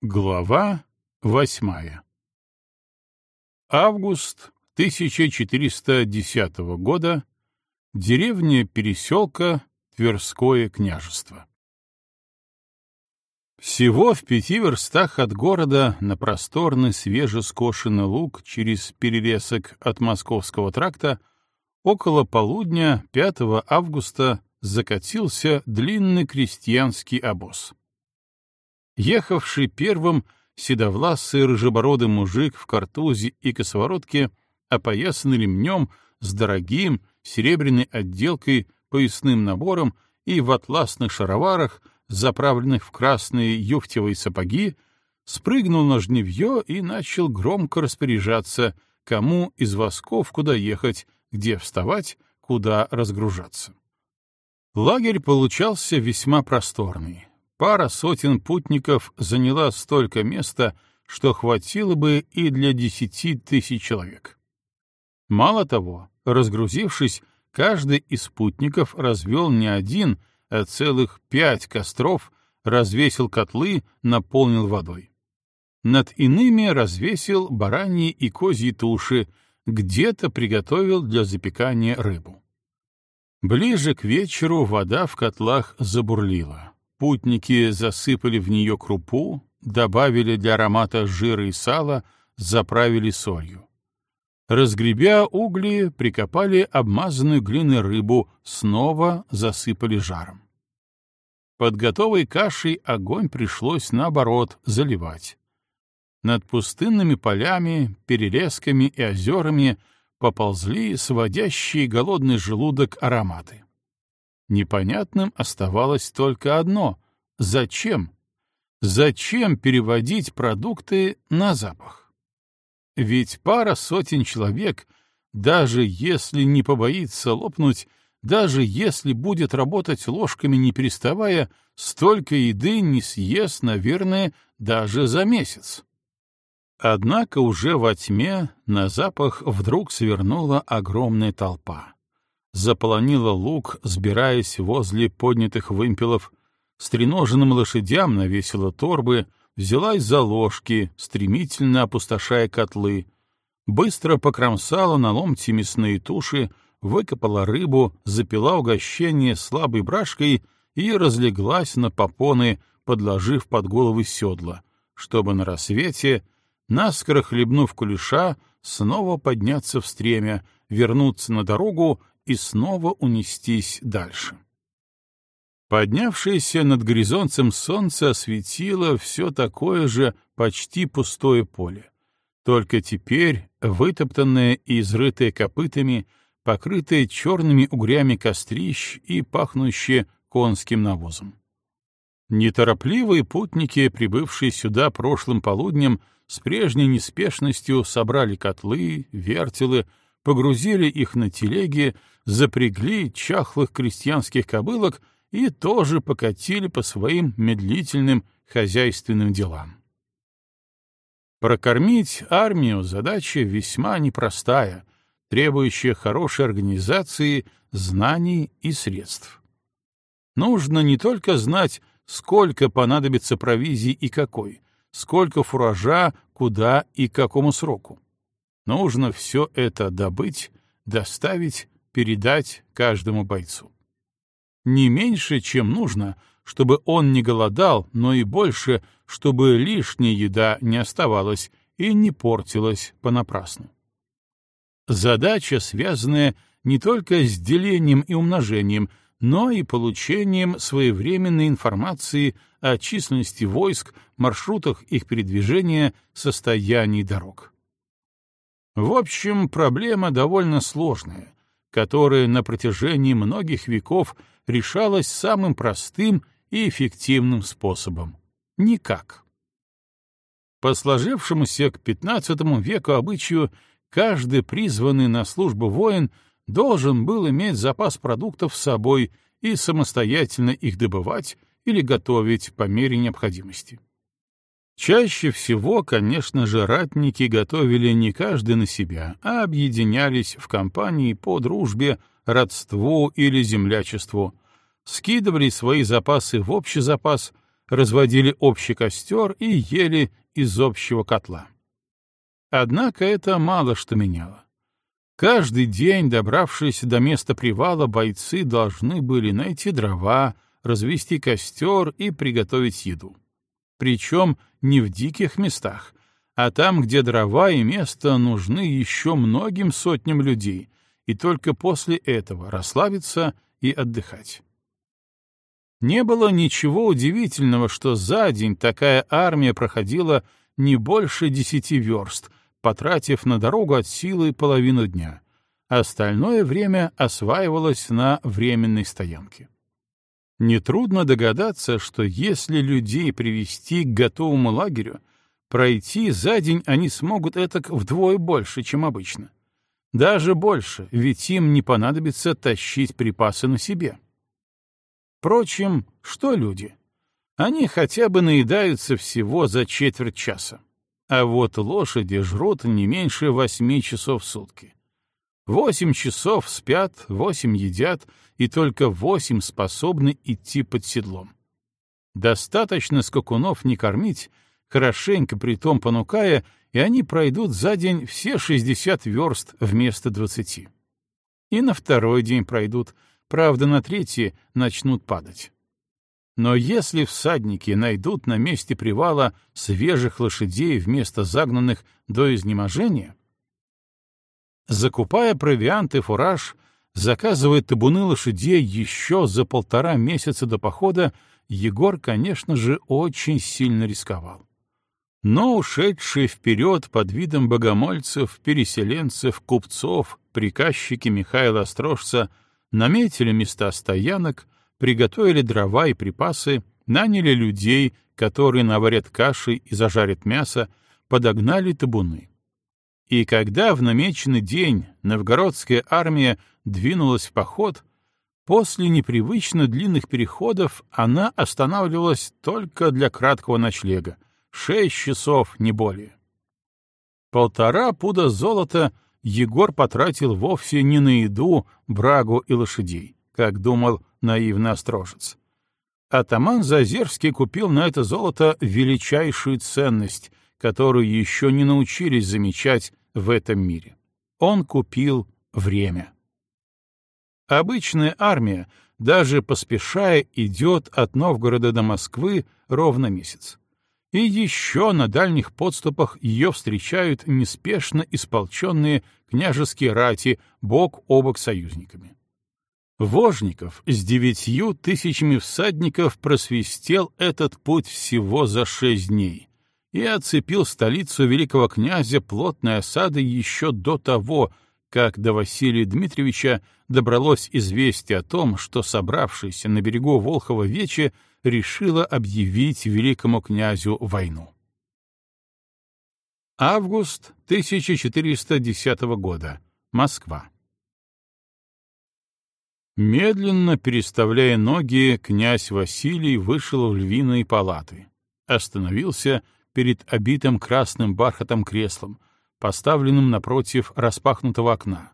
Глава восьмая Август 1410 года. Деревня Переселка, Тверское княжество. Всего в пяти верстах от города на просторный свежескошенный луг через перелесок от Московского тракта около полудня 5 августа закатился длинный крестьянский обоз. Ехавший первым седовласый рыжебородый мужик в картузе и косоворотке, опоясанный ремнем с дорогим серебряной отделкой, поясным набором и в атласных шароварах — заправленных в красные юфтевые сапоги, спрыгнул на жневье и начал громко распоряжаться, кому из восков куда ехать, где вставать, куда разгружаться. Лагерь получался весьма просторный. Пара сотен путников заняла столько места, что хватило бы и для десяти тысяч человек. Мало того, разгрузившись, каждый из спутников развел не один, а целых пять костров, развесил котлы, наполнил водой. Над иными развесил бараньи и козьи туши, где-то приготовил для запекания рыбу. Ближе к вечеру вода в котлах забурлила. Путники засыпали в нее крупу, добавили для аромата жира и сала, заправили солью. Разгребя угли, прикопали обмазанную глиной рыбу, снова засыпали жаром. Под готовой кашей огонь пришлось, наоборот, заливать. Над пустынными полями, перелесками и озерами поползли сводящие голодный желудок ароматы. Непонятным оставалось только одно — зачем? Зачем переводить продукты на запах? Ведь пара сотен человек, даже если не побоится лопнуть, даже если будет работать ложками не переставая, столько еды не съест, наверное, даже за месяц. Однако уже во тьме на запах вдруг свернула огромная толпа. Заполонила луг, сбираясь возле поднятых вымпелов, стреноженным лошадям навесила торбы, взялась за ложки, стремительно опустошая котлы, быстро покромсала на ломти мясные туши, выкопала рыбу, запила угощение слабой брашкой и разлеглась на попоны, подложив под головы седла, чтобы на рассвете, наскоро хлебнув кулеша, снова подняться в стремя, вернуться на дорогу и снова унестись дальше. Поднявшееся над горизонтом солнце осветило все такое же почти пустое поле. Только теперь, вытоптанное и изрытое копытами, покрытое черными угрями кострищ и пахнущее конским навозом. Неторопливые путники, прибывшие сюда прошлым полуднем, с прежней неспешностью собрали котлы, вертелы, погрузили их на телеги, запрягли чахлых крестьянских кобылок — и тоже покатили по своим медлительным хозяйственным делам. Прокормить армию задача весьма непростая, требующая хорошей организации, знаний и средств. Нужно не только знать, сколько понадобится провизии и какой, сколько фуража, куда и к какому сроку. Нужно все это добыть, доставить, передать каждому бойцу не меньше, чем нужно, чтобы он не голодал, но и больше, чтобы лишняя еда не оставалась и не портилась понапрасну. Задача, связанная не только с делением и умножением, но и получением своевременной информации о численности войск, маршрутах их передвижения, состоянии дорог. В общем, проблема довольно сложная, которая на протяжении многих веков решалась самым простым и эффективным способом — никак. По сложившемуся к XV веку обычаю, каждый призванный на службу воин должен был иметь запас продуктов с собой и самостоятельно их добывать или готовить по мере необходимости. Чаще всего, конечно же, ратники готовили не каждый на себя, а объединялись в компании по дружбе, родству или землячеству, скидывали свои запасы в общий запас, разводили общий костер и ели из общего котла. Однако это мало что меняло. Каждый день, добравшись до места привала, бойцы должны были найти дрова, развести костер и приготовить еду. Причем не в диких местах, а там, где дрова и место нужны еще многим сотням людей, и только после этого расслабиться и отдыхать. Не было ничего удивительного, что за день такая армия проходила не больше десяти верст, потратив на дорогу от силы половину дня. Остальное время осваивалось на временной стоянке. Нетрудно догадаться, что если людей привести к готовому лагерю, пройти за день они смогут этак вдвое больше, чем обычно. Даже больше, ведь им не понадобится тащить припасы на себе. Впрочем, что люди? Они хотя бы наедаются всего за четверть часа. А вот лошади жрут не меньше восьми часов в сутки. Восемь часов спят, восемь едят, и только восемь способны идти под седлом. Достаточно скакунов не кормить, хорошенько притом понукая, и они пройдут за день все шестьдесят верст вместо двадцати. И на второй день пройдут — Правда, на третьи начнут падать. Но если всадники найдут на месте привала свежих лошадей вместо загнанных до изнеможения, закупая провиант и фураж, заказывая табуны лошадей еще за полтора месяца до похода, Егор, конечно же, очень сильно рисковал. Но ушедшие вперед под видом богомольцев, переселенцев, купцов, приказчики Михаила Острожца — наметили места стоянок, приготовили дрова и припасы, наняли людей, которые наварят каши и зажарят мясо, подогнали табуны. И когда в намеченный день новгородская армия двинулась в поход, после непривычно длинных переходов она останавливалась только для краткого ночлега, шесть часов, не более. Полтора пуда золота — Егор потратил вовсе не на еду, брагу и лошадей, как думал наивный острожец. Атаман Зазерский купил на это золото величайшую ценность, которую еще не научились замечать в этом мире. Он купил время. Обычная армия, даже поспешая, идет от Новгорода до Москвы ровно месяц. И еще на дальних подступах ее встречают неспешно исполченные княжеские рати бок о бок союзниками. Вожников с девятью тысячами всадников просвистел этот путь всего за шесть дней и оцепил столицу великого князя плотной осадой еще до того, как до Василия Дмитриевича добралось известие о том, что собравшийся на берегу Волхова вече решила объявить великому князю войну. Август 1410 года. Москва. Медленно переставляя ноги, князь Василий вышел в львиные палаты, остановился перед обитым красным бархатом креслом, поставленным напротив распахнутого окна,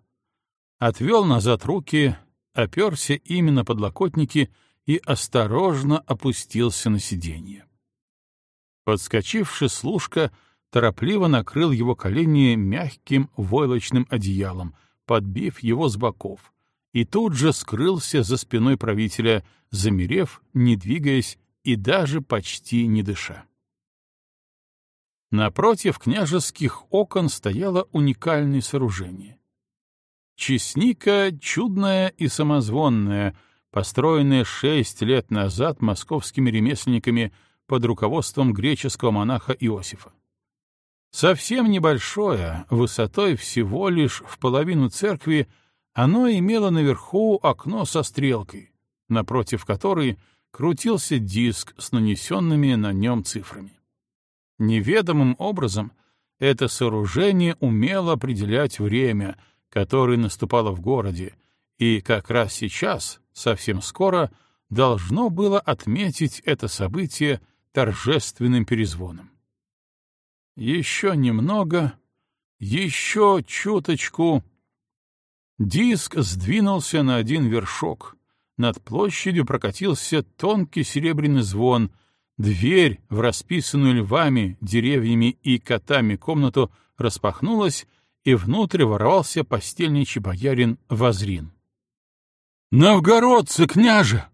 отвел назад руки, оперся ими на подлокотники и осторожно опустился на сиденье. Подскочивший служка торопливо накрыл его колени мягким войлочным одеялом, подбив его с боков, и тут же скрылся за спиной правителя, замерев, не двигаясь и даже почти не дыша. Напротив княжеских окон стояло уникальное сооружение. Чесника чудная и самозвонная — построенное шесть лет назад московскими ремесленниками под руководством греческого монаха Иосифа. Совсем небольшое, высотой всего лишь в половину церкви, оно имело наверху окно со стрелкой, напротив которой крутился диск с нанесенными на нем цифрами. Неведомым образом это сооружение умело определять время, которое наступало в городе, и как раз сейчас, совсем скоро, должно было отметить это событие торжественным перезвоном. Еще немного, еще чуточку. Диск сдвинулся на один вершок. Над площадью прокатился тонкий серебряный звон, дверь в расписанную львами, деревьями и котами комнату распахнулась, и внутрь ворвался постельничий боярин Возрин. «Новгородцы, княже!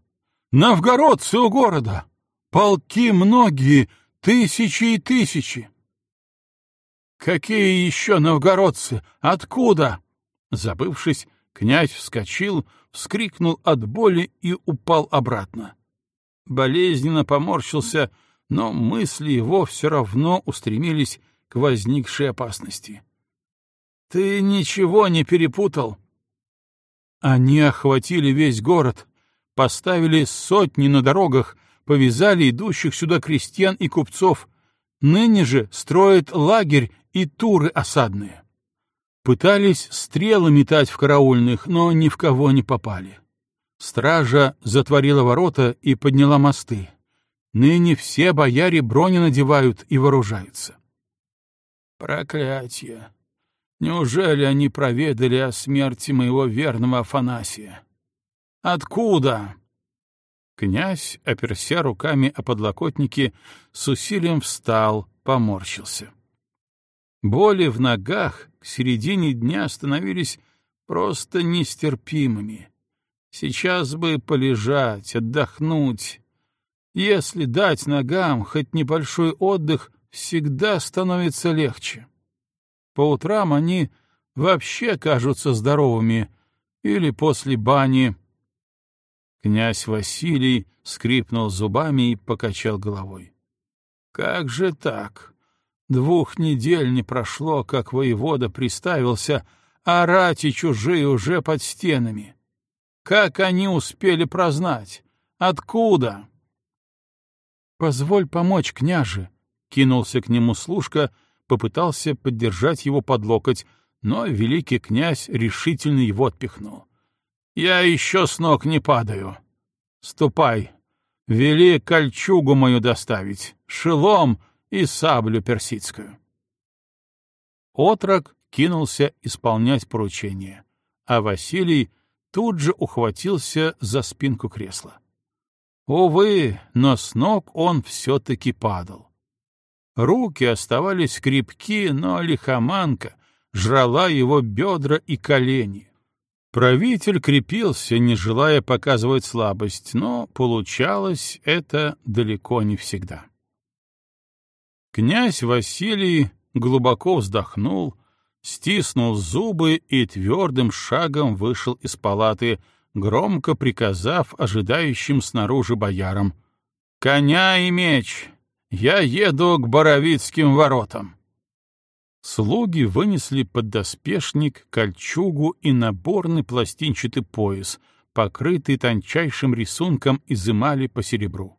Новгородцы у города! Полки многие, тысячи и тысячи!» «Какие еще новгородцы? Откуда?» Забывшись, князь вскочил, вскрикнул от боли и упал обратно. Болезненно поморщился, но мысли его все равно устремились к возникшей опасности. «Ты ничего не перепутал?» Они охватили весь город, поставили сотни на дорогах, повязали идущих сюда крестьян и купцов. Ныне же строят лагерь и туры осадные. Пытались стрелы метать в караульных, но ни в кого не попали. Стража затворила ворота и подняла мосты. Ныне все бояре брони надевают и вооружаются. Проклятие! Неужели они проведали о смерти моего верного Афанасия? Откуда? Князь, оперся руками о подлокотники, с усилием встал, поморщился. Боли в ногах к середине дня становились просто нестерпимыми. Сейчас бы полежать, отдохнуть. Если дать ногам хоть небольшой отдых, всегда становится легче. По утрам они вообще кажутся здоровыми, или после бани. Князь Василий скрипнул зубами и покачал головой. Как же так? Двух недель не прошло, как воевода приставился, а рати чужие уже под стенами. Как они успели прознать? Откуда? «Позволь помочь, княже!» — кинулся к нему служка, попытался поддержать его под локоть, но великий князь решительно его отпихнул. «Я еще с ног не падаю. Ступай, вели кольчугу мою доставить, шелом и саблю персидскую. Отрок кинулся исполнять поручение, а Василий тут же ухватился за спинку кресла. Увы, но с ног он все-таки падал. Руки оставались крепки, но лихоманка жрала его бедра и колени. Правитель крепился, не желая показывать слабость, но получалось это далеко не всегда. Князь Василий глубоко вздохнул, стиснул зубы и твердым шагом вышел из палаты, громко приказав ожидающим снаружи боярам «Коня и меч! Я еду к Боровицким воротам!» Слуги вынесли поддоспешник, кольчугу и наборный пластинчатый пояс, покрытый тончайшим рисунком из эмали по серебру.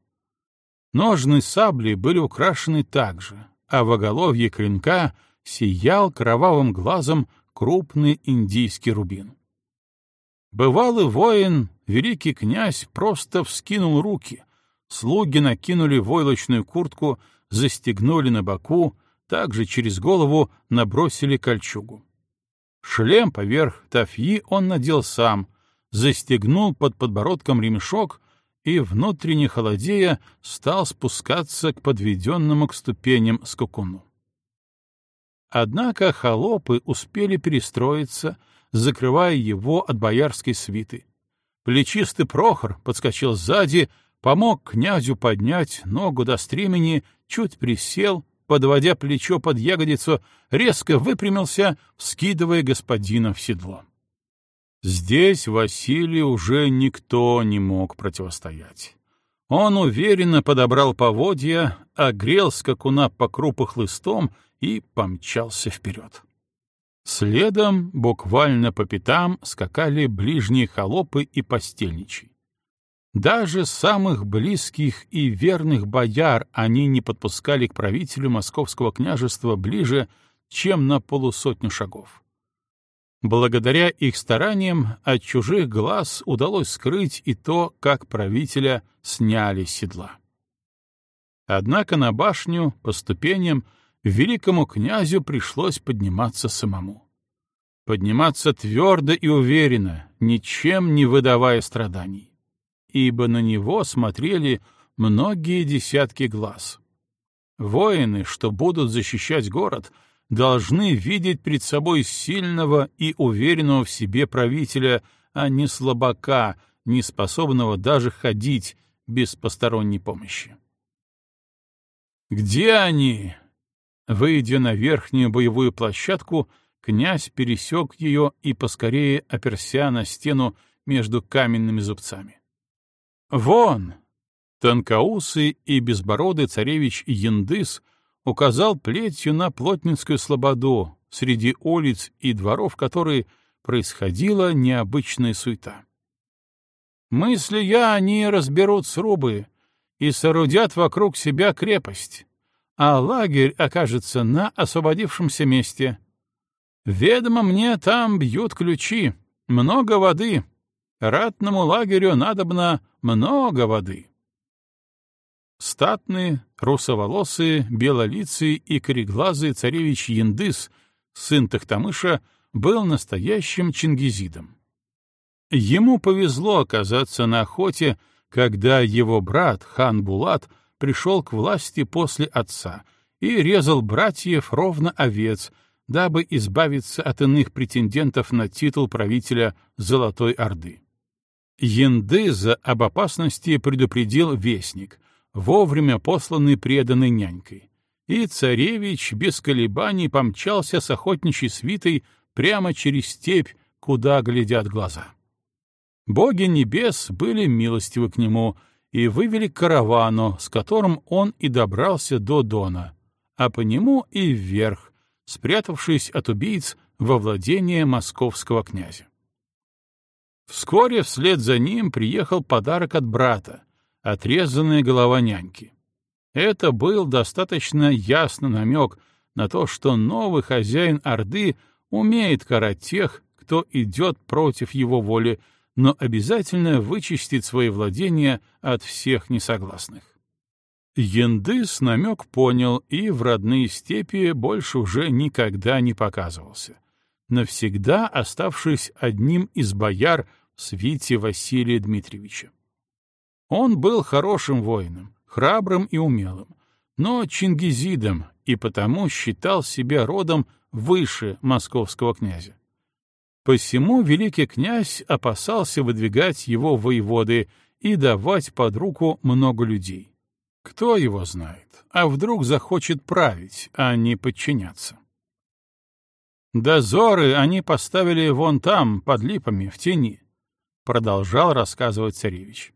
Ножны сабли были украшены также, а в оголовье клинка сиял кровавым глазом крупный индийский рубин. Бывалый воин, великий князь, просто вскинул руки, слуги накинули войлочную куртку, застегнули на боку, также через голову набросили кольчугу. Шлем поверх тафьи он надел сам, застегнул под подбородком ремешок и, внутренне холодея, стал спускаться к подведенному к ступеням скакуну. Однако холопы успели перестроиться, закрывая его от боярской свиты. Плечистый Прохор подскочил сзади, помог князю поднять ногу до стремени, чуть присел, подводя плечо под ягодицу, резко выпрямился, вскидывая господина в седло. Здесь Василий уже никто не мог противостоять. Он уверенно подобрал поводья, огрел скакуна по крупу хлыстом и помчался вперед. Следом, буквально по пятам, скакали ближние холопы и постельничий. Даже самых близких и верных бояр они не подпускали к правителю московского княжества ближе, чем на полусотню шагов. Благодаря их стараниям от чужих глаз удалось скрыть и то, как правителя сняли седла. Однако на башню, по ступеням, великому князю пришлось подниматься самому. Подниматься твердо и уверенно, ничем не выдавая страданий. Ибо на него смотрели многие десятки глаз. Воины, что будут защищать город, должны видеть перед собой сильного и уверенного в себе правителя, а не слабака, не способного даже ходить без посторонней помощи. «Где они?» Выйдя на верхнюю боевую площадку, князь пересек ее и поскорее оперся на стену между каменными зубцами. «Вон!» Тонкоусый и безбородый царевич Яндыс указал плетью на Плотницкую слободу, среди улиц и дворов которой происходила необычная суета. Мысли я, они разберут срубы и соорудят вокруг себя крепость, а лагерь окажется на освободившемся месте. Ведомо мне, там бьют ключи, много воды. Ратному лагерю надобно много воды. Статные, русоволосые, белолицый и кореглазый царевич Яндыс, сын Тахтамыша, был настоящим чингизидом. Ему повезло оказаться на охоте, когда его брат, хан Булат, пришел к власти после отца и резал братьев ровно овец, дабы избавиться от иных претендентов на титул правителя Золотой Орды. Яндыза об опасности предупредил вестник, вовремя посланный преданной нянькой, и царевич без колебаний помчался с охотничьей свитой прямо через степь, куда глядят глаза. Боги небес были милостивы к нему и вывели каравану, с которым он и добрался до Дона, а по нему и вверх, спрятавшись от убийц во владение московского князя. Вскоре вслед за ним приехал подарок от брата — отрезанная голова няньки. Это был достаточно ясный намек на то, что новый хозяин Орды умеет карать тех, кто идет против его воли, но обязательно вычистит свои владения от всех несогласных. Яндыс намек понял и в родные степи больше уже никогда не показывался, навсегда оставшись одним из бояр в свите Василия Дмитриевича. Он был хорошим воином, храбрым и умелым, но чингизидом и потому считал себя родом выше московского князя. Посему великий князь опасался выдвигать его воеводы и давать под руку много людей. Кто его знает, а вдруг захочет править, а не подчиняться. Дозоры они поставили вон там, под липами, в тени, — продолжал рассказывать царевич.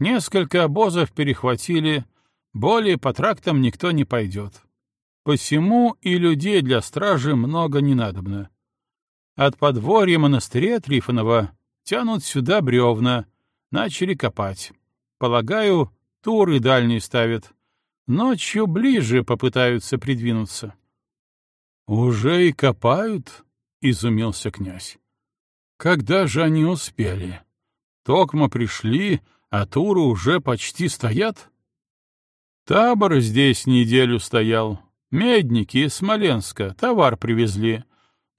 Несколько обозов перехватили, более по трактам никто не пойдет. Посему и людей для стражи много не надобно. От подворья монастыря Трифонова тянут сюда бревна, начали копать. Полагаю, туры дальние ставят. Ночью ближе попытаются придвинуться. — Уже и копают? — изумился князь. — Когда же они успели? Токма пришли, а туры уже почти стоят? Табор здесь неделю стоял. Медники из Смоленска товар привезли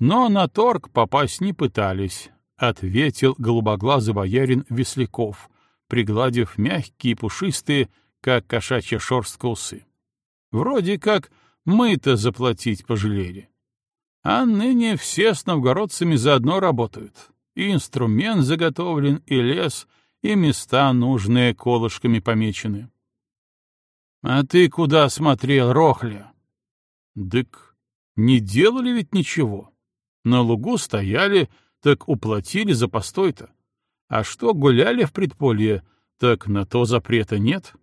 но на торг попасть не пытались, — ответил голубоглазый боярин Весляков, пригладив мягкие пушистые, как кошачья шерстка усы. Вроде как мы-то заплатить пожалели. А ныне все с новгородцами заодно работают. И инструмент заготовлен, и лес, и места нужные колышками помечены. — А ты куда смотрел, Рохля? — Дык, не делали ведь ничего. На лугу стояли, так уплатили за постой-то. А что гуляли в предполье, так на то запрета нет.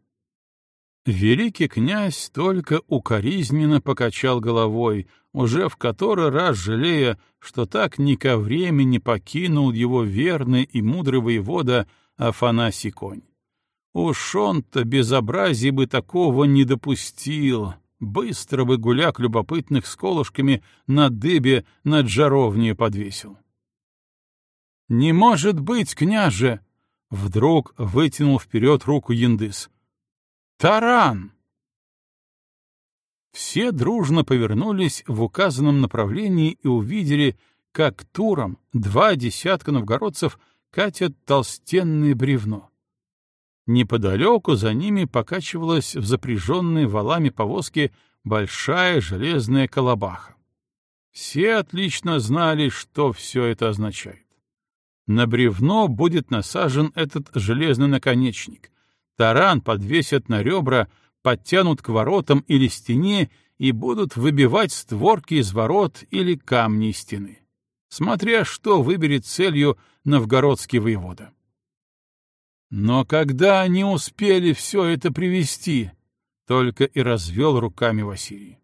Великий князь только укоризненно покачал головой, уже в который раз жалея, что так ни ко времени покинул его верный и мудрый воевода Афанасий Конь. Уж он-то безобразий бы такого не допустил, быстро бы гуляк любопытных с колышками на дыбе над жаровней подвесил. «Не может быть, княже!» — вдруг вытянул вперед руку Яндыс. «Таран!» Все дружно повернулись в указанном направлении и увидели, как туром два десятка новгородцев катят толстенное бревно. Неподалеку за ними покачивалась в запряженной валами повозке большая железная колобаха. Все отлично знали, что все это означает. На бревно будет насажен этот железный наконечник. Таран подвесят на ребра, подтянут к воротам или стене и будут выбивать створки из ворот или камни стены. Смотря что выберет целью новгородский воевода. Но когда они успели все это привести, только и развел руками Василий.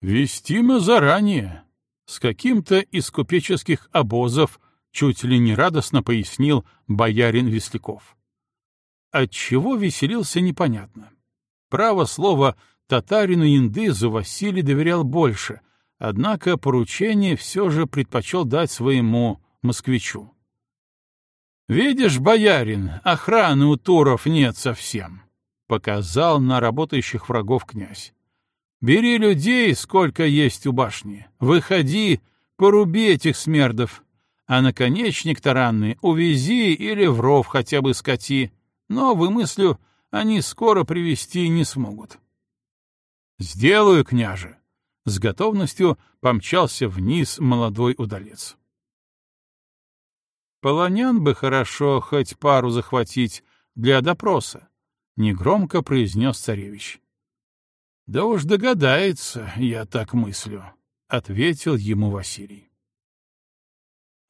Вести мы заранее, с каким-то из купеческих обозов, чуть ли не радостно пояснил боярин Весляков. Отчего веселился непонятно. Право слово, татарину Индызу Василий доверял больше, однако поручение все же предпочел дать своему москвичу. «Видишь, боярин, охраны у туров нет совсем», — показал на работающих врагов князь. «Бери людей, сколько есть у башни, выходи, поруби этих смердов, а наконечник таранный увези или в ров хотя бы скати, но, вымыслю, они скоро привести не смогут». «Сделаю, княже!» — с готовностью помчался вниз молодой удалец. Полонян бы хорошо хоть пару захватить для допроса, — негромко произнес царевич. — Да уж догадается, я так мыслю, — ответил ему Василий.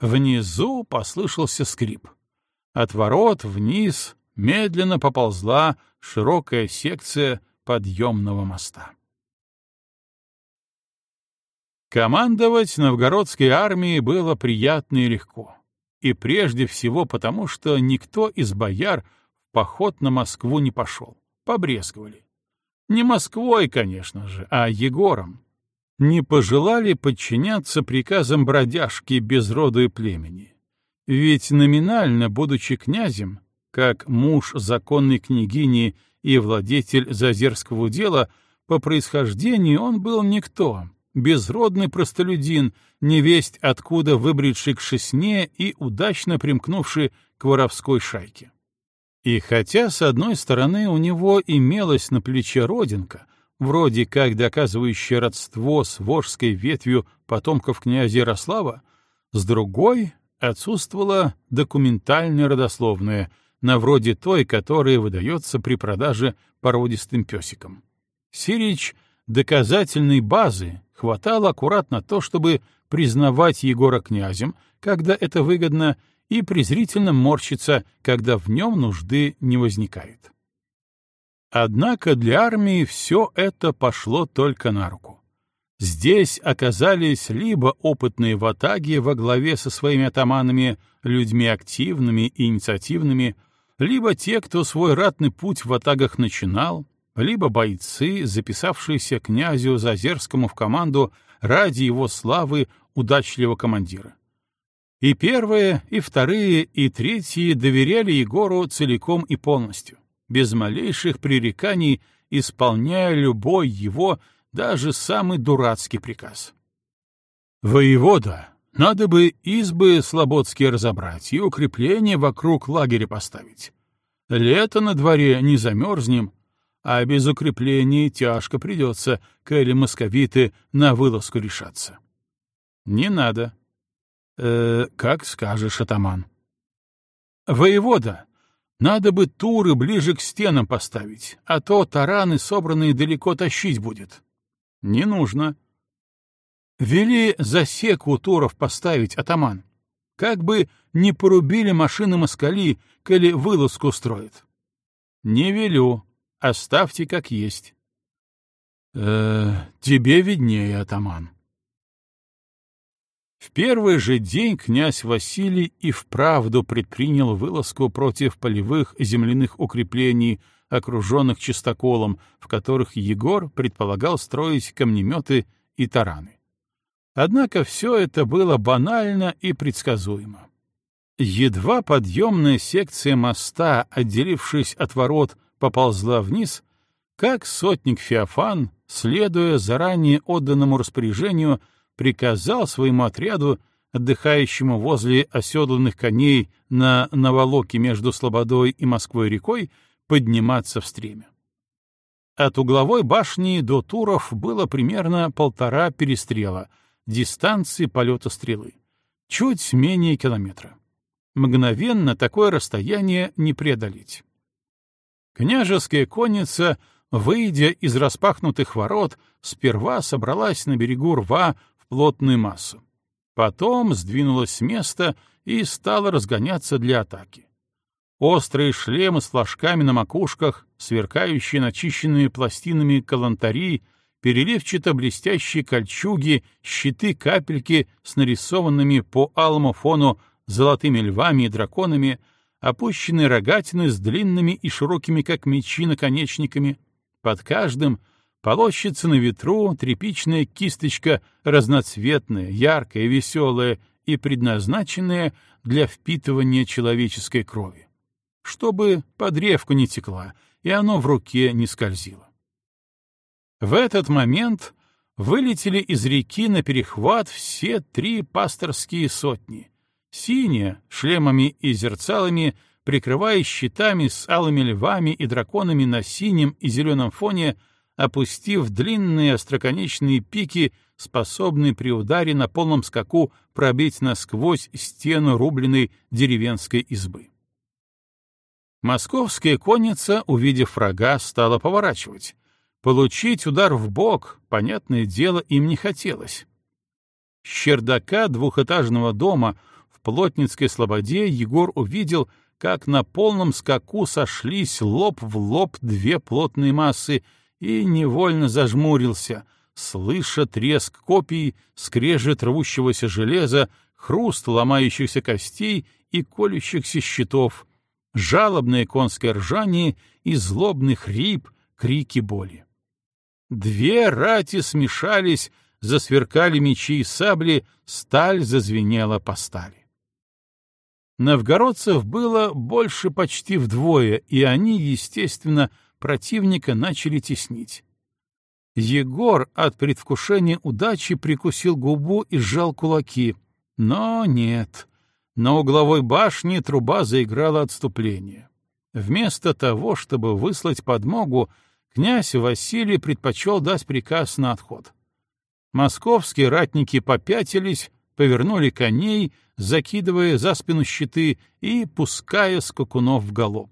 Внизу послышался скрип. От ворот вниз медленно поползла широкая секция подъемного моста. Командовать новгородской армией было приятно и легко и прежде всего потому, что никто из бояр в поход на Москву не пошел. Побрезговали. Не Москвой, конечно же, а Егором. Не пожелали подчиняться приказам бродяжки без роду и племени. Ведь номинально, будучи князем, как муж законной княгини и владетель Зазерского дела, по происхождению он был никто, безродный простолюдин, невесть откуда выбредший к шесне и удачно примкнувший к воровской шайке. И хотя, с одной стороны, у него имелась на плече родинка, вроде как доказывающая родство с вожской ветвью потомков князя Ярослава, с другой отсутствовала документальная родословная, на вроде той, которая выдается при продаже породистым песикам. Сирич доказательной базы хватало аккуратно то, чтобы признавать Егора князем, когда это выгодно, и презрительно морщиться, когда в нем нужды не возникает. Однако для армии все это пошло только на руку. Здесь оказались либо опытные ватаги во главе со своими атаманами, людьми активными и инициативными, либо те, кто свой ратный путь в ватагах начинал, либо бойцы, записавшиеся князю Зазерскому в команду ради его славы удачливого командира. И первые, и вторые, и третьи доверяли Егору целиком и полностью, без малейших пререканий, исполняя любой его, даже самый дурацкий приказ. «Воевода, надо бы избы слободские разобрать и укрепления вокруг лагеря поставить. Лето на дворе, не замерзнем, а без укреплений тяжко придется, коли московиты на вылазку решаться. — Не надо. Э, — Как скажешь, атаман. — Воевода, надо бы туры ближе к стенам поставить, а то тараны, собранные, далеко тащить будет. — Не нужно. — Вели засеку туров поставить, атаман. Как бы не порубили машины москали, коли вылазку устроят. — Не велю, Оставьте как есть. Э, тебе виднее, атаман. В первый же день князь Василий и вправду предпринял вылазку против полевых земляных укреплений, окруженных чистоколом, в которых Егор предполагал строить камнеметы и тараны. Однако все это было банально и предсказуемо. Едва подъемная секция моста, отделившись от ворот, поползла вниз, как сотник Феофан, следуя заранее отданному распоряжению, приказал своему отряду, отдыхающему возле оседланных коней на наволоке между Слободой и Москвой-рекой, подниматься в стремя. От угловой башни до Туров было примерно полтора перестрела, дистанции полета стрелы. Чуть менее километра. Мгновенно такое расстояние не преодолеть. Княжеская конница, выйдя из распахнутых ворот, сперва собралась на берегу рва в плотную массу. Потом сдвинулась с места и стала разгоняться для атаки. Острые шлемы с флажками на макушках, сверкающие начищенными пластинами калантари, переливчато-блестящие кольчуги, щиты-капельки с нарисованными по алому фону золотыми львами и драконами, опущенные рогатины с длинными и широкими, как мечи, наконечниками. Под каждым полощется на ветру тряпичная кисточка, разноцветная, яркая, веселая и предназначенная для впитывания человеческой крови, чтобы под древку не текла, и оно в руке не скользило. В этот момент вылетели из реки на перехват все три пасторские сотни. Синие, шлемами и зерцалами, прикрывая щитами с алыми львами и драконами на синем и зеленом фоне, опустив длинные остроконечные пики, способные при ударе на полном скаку пробить насквозь стену рубленной деревенской избы. Московская конница, увидев врага, стала поворачивать. Получить удар в бок, понятное дело, им не хотелось. С чердака двухэтажного дома Плотницкой слободе Егор увидел, как на полном скаку сошлись лоб в лоб две плотные массы и невольно зажмурился, слыша треск копий, скрежет рвущегося железа, хруст ломающихся костей и колющихся щитов, жалобное конское ржание и злобный хрип, крики боли. Две рати смешались, засверкали мечи и сабли, сталь зазвенела по стали. Новгородцев было больше почти вдвое, и они, естественно, противника начали теснить. Егор от предвкушения удачи прикусил губу и сжал кулаки. Но нет. На угловой башне труба заиграла отступление. Вместо того, чтобы выслать подмогу, князь Василий предпочел дать приказ на отход. Московские ратники попятились, повернули коней, закидывая за спину щиты и пуская скакунов в галоп.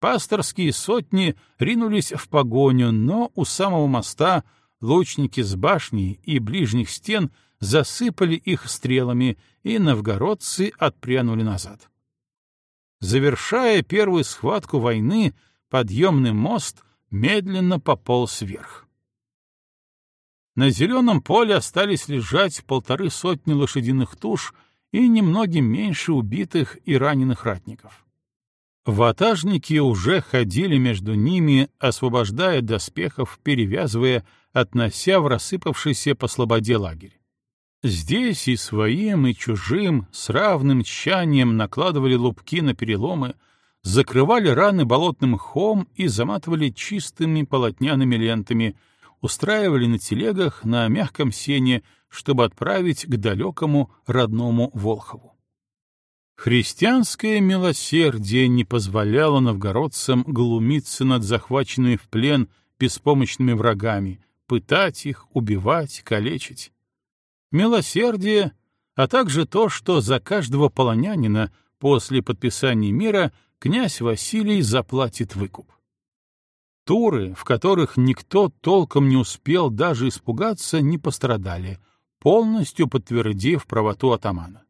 Пасторские сотни ринулись в погоню, но у самого моста лучники с башни и ближних стен засыпали их стрелами, и новгородцы отпрянули назад. Завершая первую схватку войны, подъемный мост медленно пополз вверх. На зеленом поле остались лежать полторы сотни лошадиных туш и немногим меньше убитых и раненых ратников. Ватажники уже ходили между ними, освобождая доспехов, перевязывая, относя в рассыпавшийся по слободе лагерь. Здесь и своим, и чужим с равным тщанием накладывали лупки на переломы, закрывали раны болотным мхом и заматывали чистыми полотняными лентами, устраивали на телегах на мягком сене, чтобы отправить к далекому родному Волхову. Христианское милосердие не позволяло новгородцам глумиться над захваченными в плен беспомощными врагами, пытать их, убивать, калечить. Милосердие, а также то, что за каждого полонянина после подписания мира князь Василий заплатит выкуп. Туры, в которых никто толком не успел даже испугаться, не пострадали, полностью подтвердив правоту атамана.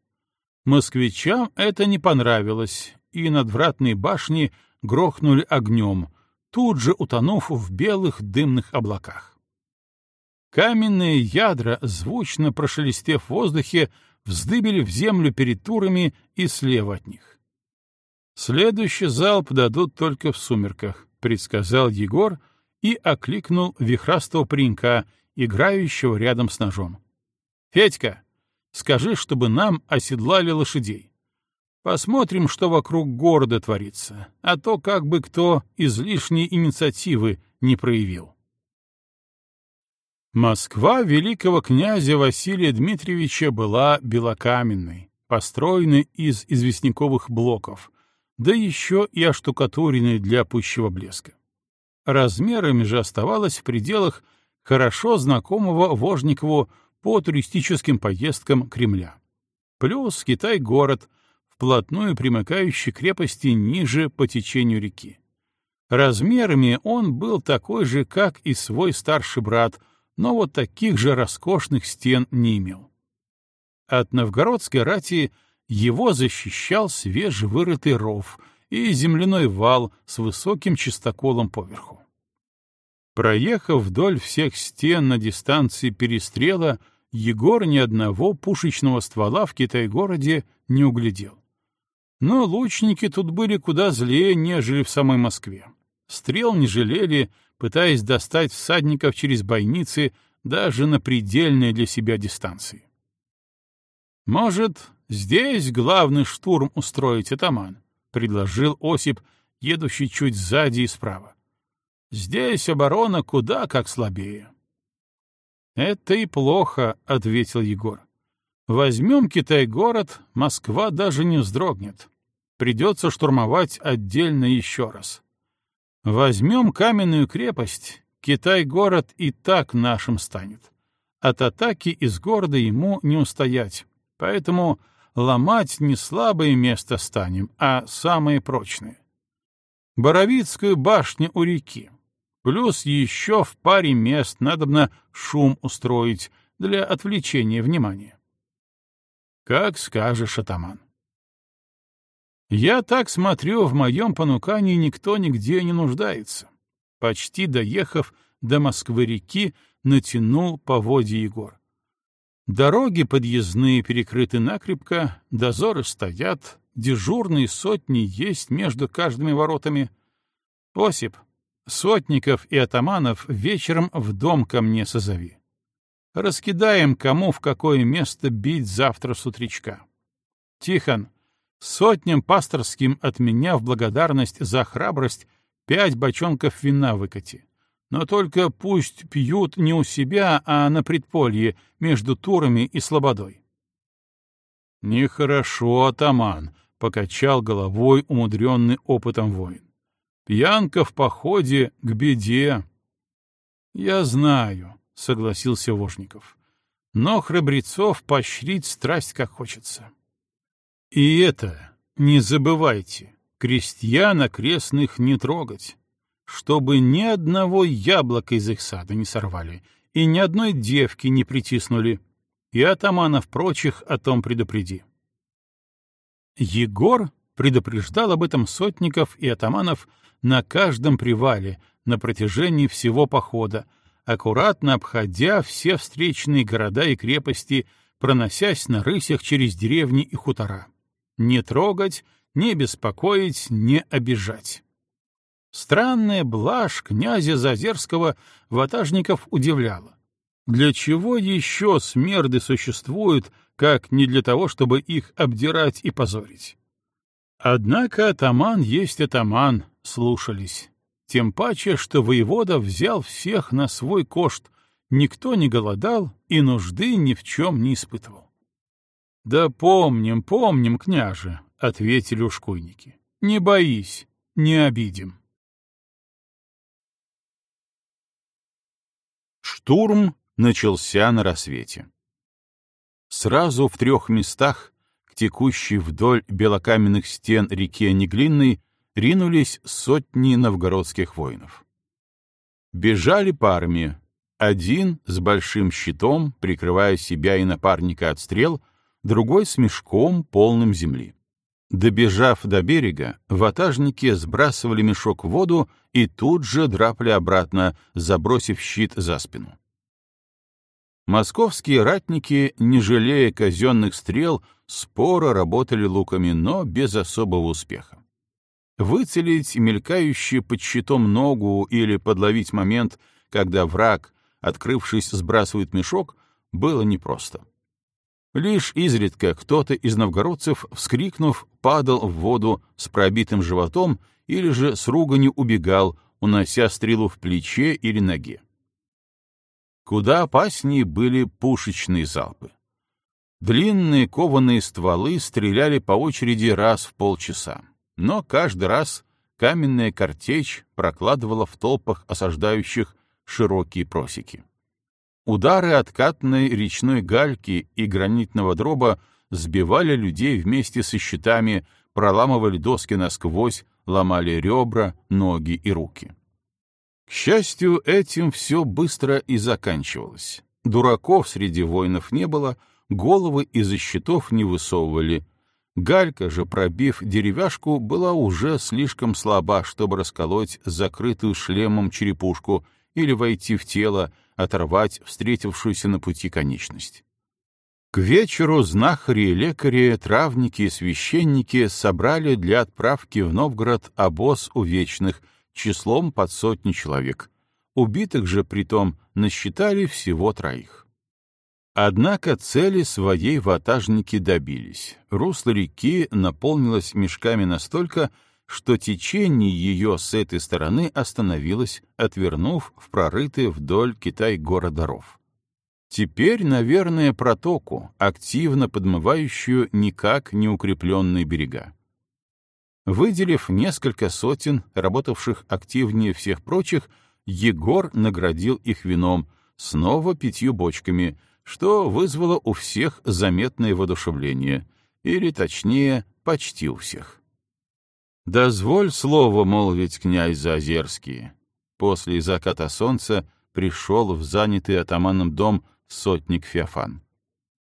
Москвичам это не понравилось, и надвратные башни грохнули огнем, тут же утонув в белых дымных облаках. Каменные ядра, звучно прошелестев в воздухе, вздыбили в землю перед турами и слева от них. Следующий залп дадут только в сумерках, предсказал Егор и окликнул вихрастого паренька, играющего рядом с ножом. Федька, скажи, чтобы нам оседлали лошадей. Посмотрим, что вокруг города творится, а то как бы кто излишней инициативы не проявил. Москва великого князя Василия Дмитриевича была белокаменной, построенной из известняковых блоков, да еще и оштукатуренной для пущего блеска. Размерами же оставалось в пределах хорошо знакомого Вожникову по туристическим поездкам Кремля. Плюс Китай-город, вплотную примыкающий крепости ниже по течению реки. Размерами он был такой же, как и свой старший брат, но вот таких же роскошных стен не имел. От новгородской рати его защищал свежевырытый ров и земляной вал с высоким чистоколом поверху. Проехав вдоль всех стен на дистанции перестрела, Егор ни одного пушечного ствола в Китай-городе не углядел. Но лучники тут были куда злее, нежели в самой Москве. Стрел не жалели, пытаясь достать всадников через бойницы даже на предельной для себя дистанции. «Может, здесь главный штурм устроить, атаман?» — предложил Осип, едущий чуть сзади и справа. «Здесь оборона куда как слабее». «Это и плохо», — ответил Егор. «Возьмем Китай-город, Москва даже не вздрогнет. Придется штурмовать отдельно еще раз. Возьмем каменную крепость, Китай-город и так нашим станет. От атаки из города ему не устоять, поэтому ломать не слабое место станем, а самые прочные. Боровицкую башню у реки. Плюс еще в паре мест надобно шум устроить для отвлечения внимания. Как скажешь, атаман. Я так смотрю, в моем понукании никто нигде не нуждается. Почти доехав до Москвы-реки, натянул поводья Егор. Дороги подъездные перекрыты накрепко, дозоры стоят, дежурные сотни есть между каждыми воротами. Осип, сотников и атаманов вечером в дом ко мне созови. Раскидаем, кому в какое место бить завтра с утречка. Тихон, Сотням пасторским от меня в благодарность за храбрость пять бочонков вина выкати. Но только пусть пьют не у себя, а на предполье, между Турами и Слободой. «Нехорошо, атаман», — покачал головой умудренный опытом воин. «Пьянка в походе к беде». «Я знаю», — согласился Вожников. «Но храбрецов поощрить страсть как хочется». И это, не забывайте, крестьян окрестных не трогать, чтобы ни одного яблока из их сада не сорвали и ни одной девки не притиснули, и атаманов прочих о том предупреди. Егор предупреждал об этом сотников и атаманов на каждом привале на протяжении всего похода, аккуратно обходя все встречные города и крепости, проносясь на рысях через деревни и хутора не трогать, не беспокоить, не обижать. Странная блажь князя Зазерского ватажников удивляла. Для чего еще смерды существуют, как не для того, чтобы их обдирать и позорить? Однако атаман есть атаман, слушались. Тем паче, что воевода взял всех на свой кошт, никто не голодал и нужды ни в чем не испытывал. — Да помним, помним, княже, — ответили ушкуйники. — Не боись, не обидим. Штурм начался на рассвете. Сразу в трех местах, к текущей вдоль белокаменных стен реке Неглинной, ринулись сотни новгородских воинов. Бежали парами, один с большим щитом, прикрывая себя и напарника от стрел, другой с мешком, полным земли. Добежав до берега, ватажники сбрасывали мешок в воду и тут же драпали обратно, забросив щит за спину. Московские ратники, не жалея казенных стрел, споро работали луками, но без особого успеха. Выцелить мелькающую под щитом ногу или подловить момент, когда враг, открывшись, сбрасывает мешок, было непросто. Лишь изредка кто-то из новгородцев, вскрикнув, падал в воду с пробитым животом или же с руганью убегал, унося стрелу в плече или ноге. Куда опаснее были пушечные залпы. Длинные кованые стволы стреляли по очереди раз в полчаса. но каждый раз каменная картечь прокладывала в толпах осаждающих широкие просеки. Удары откатной речной гальки и гранитного дроба сбивали людей вместе со щитами, проламывали доски насквозь, ломали ребра, ноги и руки. К счастью, этим все быстро и заканчивалось. Дураков среди воинов не было, головы из-за щитов не высовывали. Галька же, пробив деревяшку, была уже слишком слаба, чтобы расколоть закрытую шлемом черепушку или войти в тело, оторвать встретившуюся на пути конечность. К вечеру знахари, лекари, травники и священники собрали для отправки в Новгород обоз увечных числом под сотни человек. Убитых же притом насчитали всего троих. Однако цели своей ватажники добились. Русло реки наполнилось мешками настолько, что течение ее с этой стороны остановилось, отвернув в прорытые вдоль Китай-города ров. Теперь, наверное, протоку, активно подмывающую никак не укрепленные берега. Выделив несколько сотен, работавших активнее всех прочих, Егор наградил их вином, снова пятью бочками, что вызвало у всех заметное воодушевление, или, точнее, почти у всех. «Дозволь слово молвить, князь Заозерский». После заката солнца пришел в занятый атаманом дом сотник Феофан.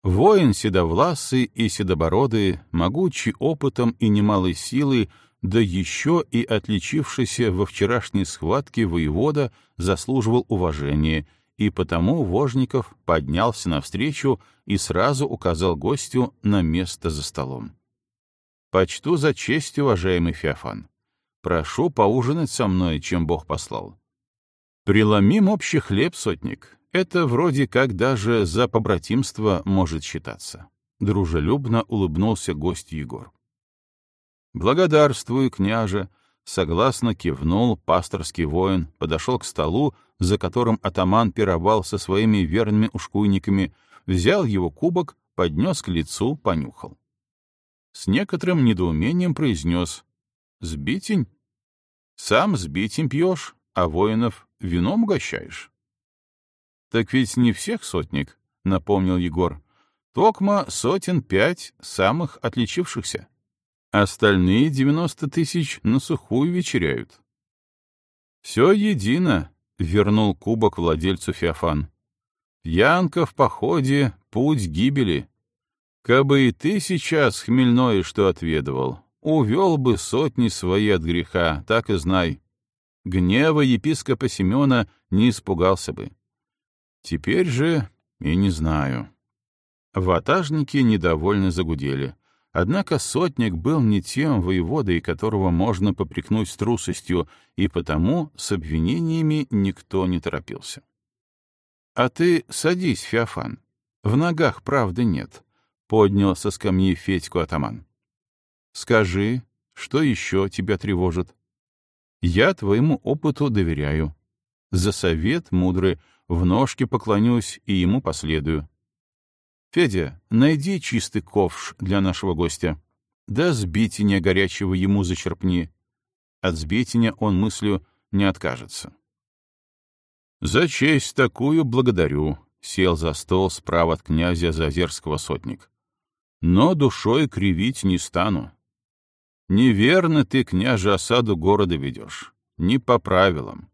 Воин седовласый и седобородый, могучий опытом и немалой силой, да еще и отличившийся во вчерашней схватке воевода заслуживал уважения, и потому Вожников поднялся навстречу и сразу указал гостю на место за столом. «Почту за честь, уважаемый Феофан. Прошу поужинать со мной, чем Бог послал. Преломим общий хлеб, сотник, это вроде как даже за побратимство может считаться. Дружелюбно улыбнулся гость Егор. «Благодарствую, княже!» — согласно кивнул пасторский воин, подошел к столу, за которым атаман пировал со своими верными ушкуйниками, взял его кубок, поднес к лицу, понюхал. С некоторым недоумением произнес «Сбитень? Сам сбитень пьешь, а воинов вином угощаешь?» «Так ведь не всех сотник», — напомнил Егор. «Токма сотен пять самых отличившихся. Остальные девяносто тысяч на сухую вечеряют». «Все едино», — вернул кубок владельцу Феофан. «Янка в походе — путь гибели. Кабы и ты сейчас хмельное что отведывал, увел бы сотни свои от греха, так и знай. Гнева епископа Семена не испугался бы. Теперь же и не знаю. Ватажники недовольно загудели. Однако сотник был не тем воеводой, которого можно попрекнуть с трусостью, и потому с обвинениями никто не торопился. — А ты садись, Феофан. В ногах правды нет, — поднял со скамьи Федьку атаман. — Скажи, что еще тебя тревожит? Я твоему опыту доверяю. За совет мудрый в ножки поклонюсь и ему последую. Федя, найди чистый ковш для нашего гостя. Да сбитения горячего ему зачерпни. От сбитения он мыслью не откажется. За честь такую благодарю, сел за стол справа от князя Зазерского сотник. Но душой кривить не стану. Неверно ты, княже, осаду города ведешь. Не по правилам.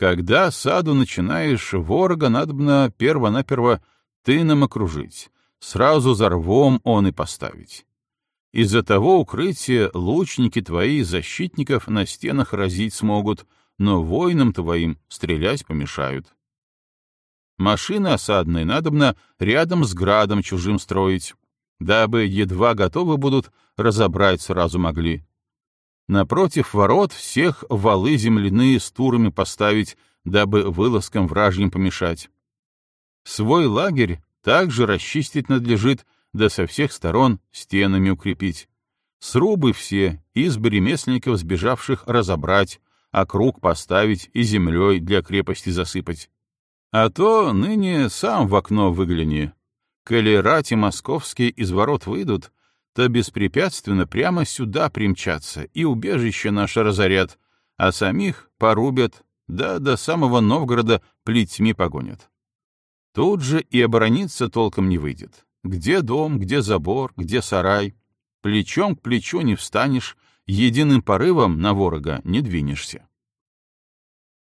Когда саду начинаешь, ворога надобно перво-наперво тыном окружить, сразу за рвом он и поставить. Из-за того укрытия лучники твои защитников на стенах разить смогут, но воинам твоим стрелять помешают. Машины осадные надобно рядом с градом чужим строить, дабы едва готовы будут, разобрать сразу могли. Напротив ворот всех валы земляные с турами поставить, дабы вылазкам вражьим помешать. Свой лагерь также расчистить надлежит, да со всех сторон стенами укрепить. Срубы все, избы ремесленников сбежавших разобрать, а круг поставить и землей для крепости засыпать. А то ныне сам в окно выгляни. Коли рати московские из ворот выйдут, то беспрепятственно прямо сюда примчатся и убежище наше разорят, а самих порубят, да до самого Новгорода плетьми погонят. Тут же и оборониться толком не выйдет. Где дом, где забор, где сарай. Плечом к плечу не встанешь, единым порывом на ворога не двинешься.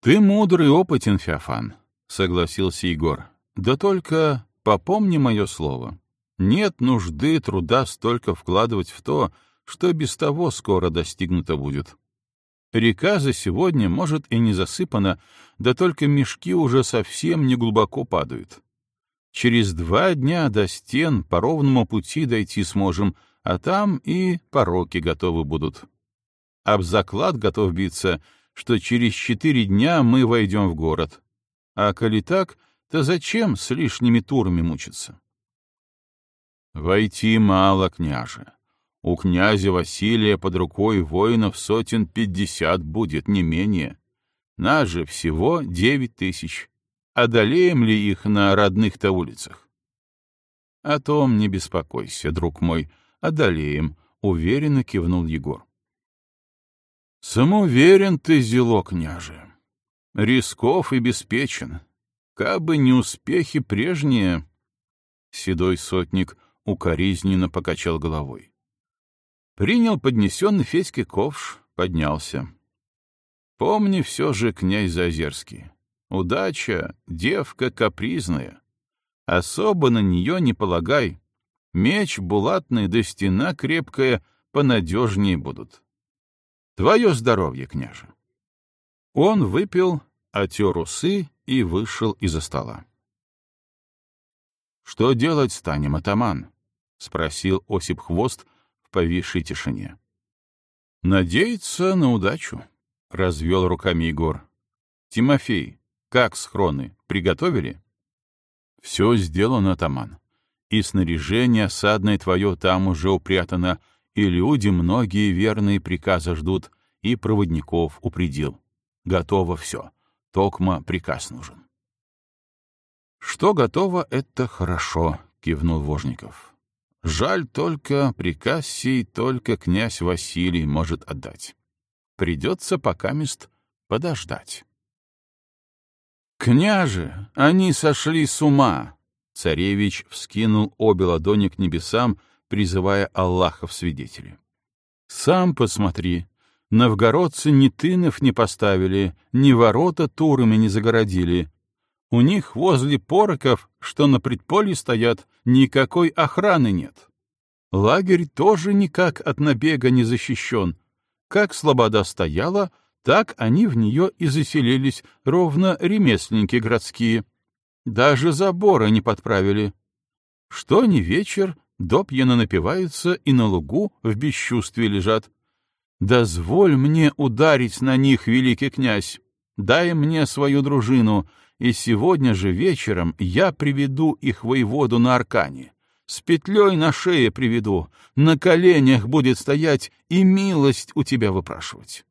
«Ты мудрый и опытен, Феофан», — согласился Егор. «Да только попомни мое слово. Нет нужды труда столько вкладывать в то, что без того скоро достигнуто будет. Река за сегодня, может, и не засыпана, да только мешки уже совсем не глубоко падают. Через два дня до стен по ровному пути дойти сможем, а там и пороки готовы будут. Об заклад готов биться, что через четыре дня мы войдем в город. А коли так, то зачем с лишними турами мучиться? Войти мало, княже. У князя Василия под рукой воинов сотен пятьдесят будет, не менее. Нас же всего девять тысяч. Одолеем ли их на родных-то улицах? О том не беспокойся, друг мой, одолеем, — уверенно кивнул Егор. Самоуверен ты, зело, княже. Рисков и беспечен. Кабы не успехи прежние... Седой сотник укоризненно покачал головой. Принял поднесенный Федьке ковш, поднялся. Помни все же, князь Зазерский, удача — девка капризная. Особо на нее не полагай. Меч булатный да стена крепкая понадежнее будут. Твое здоровье, княже. Он выпил, отер усы и вышел из-за стола. «Что делать станем, атаман?» — спросил Осип Хвост в повисшей тишине. «Надеяться на удачу», — развел руками Егор. «Тимофей, как схроны, приготовили?» «Все сделано, атаман. И снаряжение осадное твое там уже упрятано, и люди многие верные приказа ждут, и проводников упредил. Готово все. Токма приказ нужен». «Что готово, это хорошо», — кивнул Вожников. «Жаль только, приказ сей только князь Василий может отдать. Придется пока мест подождать». «Княже, они сошли с ума!» Царевич вскинул обе ладони к небесам, призывая Аллаха в свидетели. «Сам посмотри, новгородцы ни тынов не поставили, ни ворота турами не загородили, у них возле пороков, что на предполье стоят, никакой охраны нет. Лагерь тоже никак от набега не защищен. Как слобода стояла, так они в нее и заселились, ровно ремесленники городские. Даже забора не подправили. Что ни вечер, допьяно напиваются и на лугу в бесчувствии лежат. Дозволь мне ударить на них, великий князь. Дай мне свою дружину, и сегодня же вечером я приведу их воеводу на Аркане. С петлей на шее приведу, на коленях будет стоять и милость у тебя выпрашивать.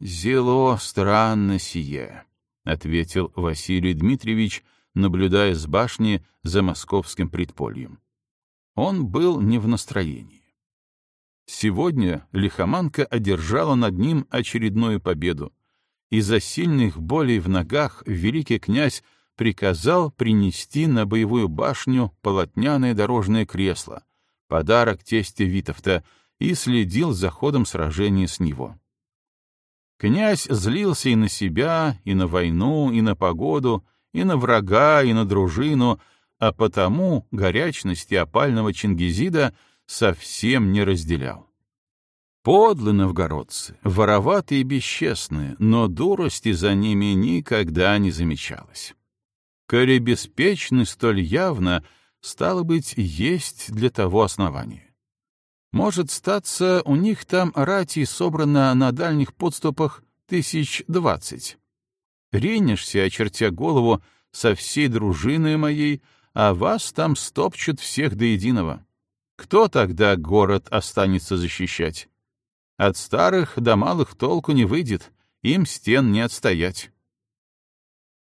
«Зело странно сие», — ответил Василий Дмитриевич, наблюдая с башни за московским предпольем. Он был не в настроении. Сегодня лихоманка одержала над ним очередную победу, из-за сильных болей в ногах великий князь приказал принести на боевую башню полотняное дорожное кресло, подарок тесте Витовта, и следил за ходом сражения с него. Князь злился и на себя, и на войну, и на погоду, и на врага, и на дружину, а потому горячности опального Чингизида совсем не разделял. Подлы новгородцы, вороватые и бесчестные, но дурости за ними никогда не замечалось. Коли беспечны столь явно, стало быть, есть для того основание. Может статься, у них там рати собрано на дальних подступах тысяч двадцать. Ренешься, очертя голову, со всей дружиной моей, а вас там стопчут всех до единого. Кто тогда город останется защищать? От старых до малых толку не выйдет, им стен не отстоять.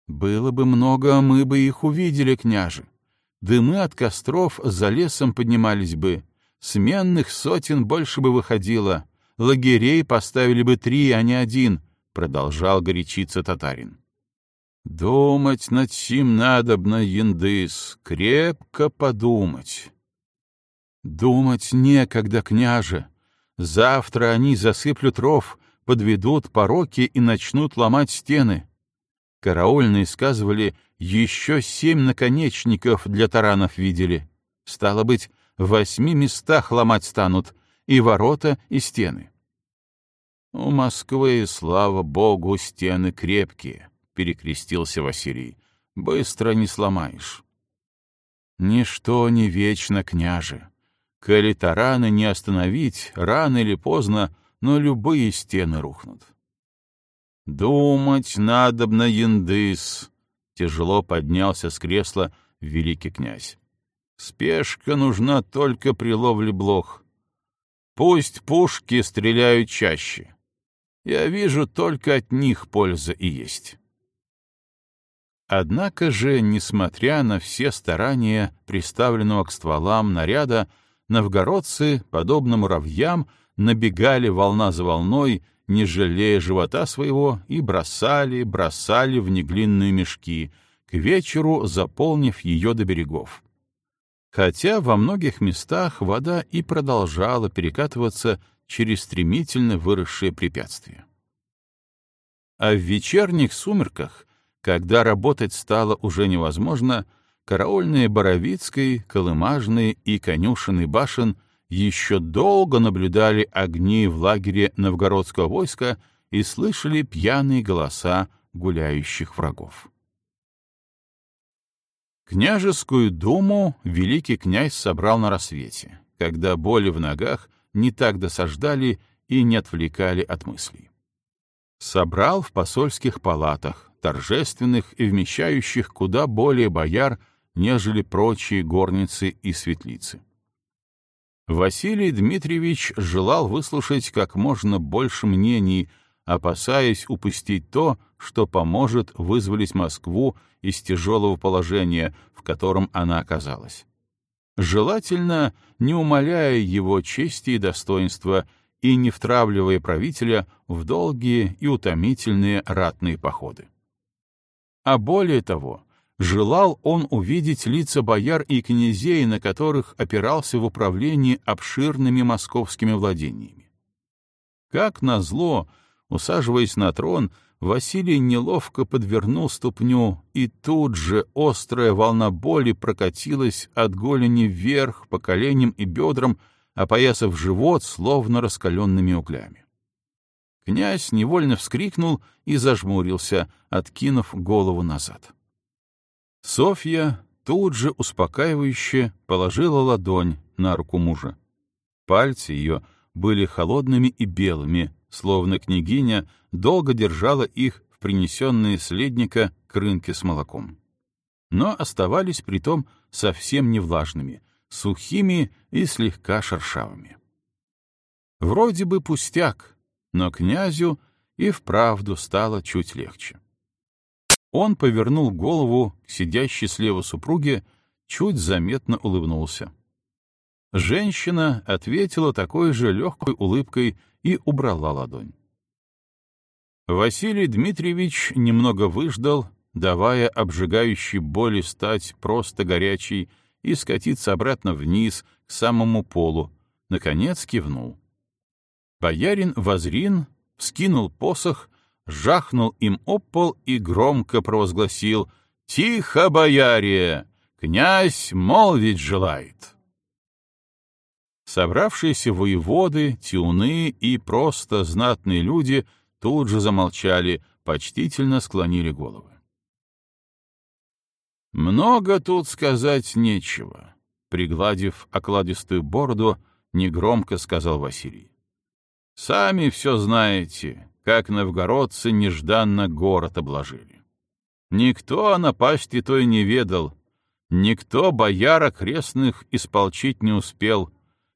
Было бы много, мы бы их увидели, княже. дымы от костров за лесом поднимались бы, сменных сотен больше бы выходило, лагерей поставили бы три, а не один, — продолжал горячиться татарин. Думать над сим надобно, яндыс, крепко подумать. Думать некогда, княже. Завтра они засыплют ров, подведут пороки и начнут ломать стены. Караульные сказывали, еще семь наконечников для таранов видели. Стало быть, в восьми местах ломать станут, и ворота, и стены. У Москвы, слава богу, стены крепкие перекрестился Василий. «Быстро не сломаешь». «Ничто не вечно, княже. Коли тараны не остановить, рано или поздно, но любые стены рухнут». «Думать надобно, яндыс!» — тяжело поднялся с кресла великий князь. «Спешка нужна только при ловле блох. Пусть пушки стреляют чаще. Я вижу, только от них польза и есть». Однако же, несмотря на все старания приставленного к стволам наряда, новгородцы, подобно муравьям, набегали волна за волной, не жалея живота своего, и бросали, бросали в неглинные мешки, к вечеру заполнив ее до берегов. Хотя во многих местах вода и продолжала перекатываться через стремительно выросшие препятствия. А в вечерних сумерках когда работать стало уже невозможно, караульные Боровицкой, Колымажной и Конюшиной башен еще долго наблюдали огни в лагере новгородского войска и слышали пьяные голоса гуляющих врагов. Княжескую думу великий князь собрал на рассвете, когда боли в ногах не так досаждали и не отвлекали от мыслей. Собрал в посольских палатах, торжественных и вмещающих куда более бояр, нежели прочие горницы и светлицы. Василий Дмитриевич желал выслушать как можно больше мнений, опасаясь упустить то, что поможет вызволить Москву из тяжелого положения, в котором она оказалась. Желательно, не умаляя его чести и достоинства и не втравливая правителя в долгие и утомительные ратные походы. А более того, желал он увидеть лица бояр и князей, на которых опирался в управлении обширными московскими владениями. Как назло, усаживаясь на трон, Василий неловко подвернул ступню, и тут же острая волна боли прокатилась от голени вверх по коленям и бедрам, опоясав живот словно раскаленными углями. Князь невольно вскрикнул и зажмурился, откинув голову назад. Софья тут же успокаивающе положила ладонь на руку мужа. Пальцы ее были холодными и белыми, словно княгиня долго держала их в принесенные следника крынки с молоком. Но оставались притом совсем не влажными, сухими и слегка шершавыми. Вроде бы пустяк, но князю и вправду стало чуть легче. Он повернул голову к сидящей слева супруге, чуть заметно улыбнулся. Женщина ответила такой же легкой улыбкой и убрала ладонь. Василий Дмитриевич немного выждал, давая обжигающей боли стать просто горячей и скатиться обратно вниз к самому полу, наконец кивнул. Боярин Возрин вскинул посох, жахнул им об пол и громко провозгласил «Тихо, бояре! Князь молвить желает!» Собравшиеся воеводы, тюны и просто знатные люди тут же замолчали, почтительно склонили головы. «Много тут сказать нечего», — пригладив окладистую бороду, негромко сказал Василий. Сами все знаете, как новгородцы нежданно город обложили. Никто о напасти той не ведал, никто бояр окрестных исполчить не успел,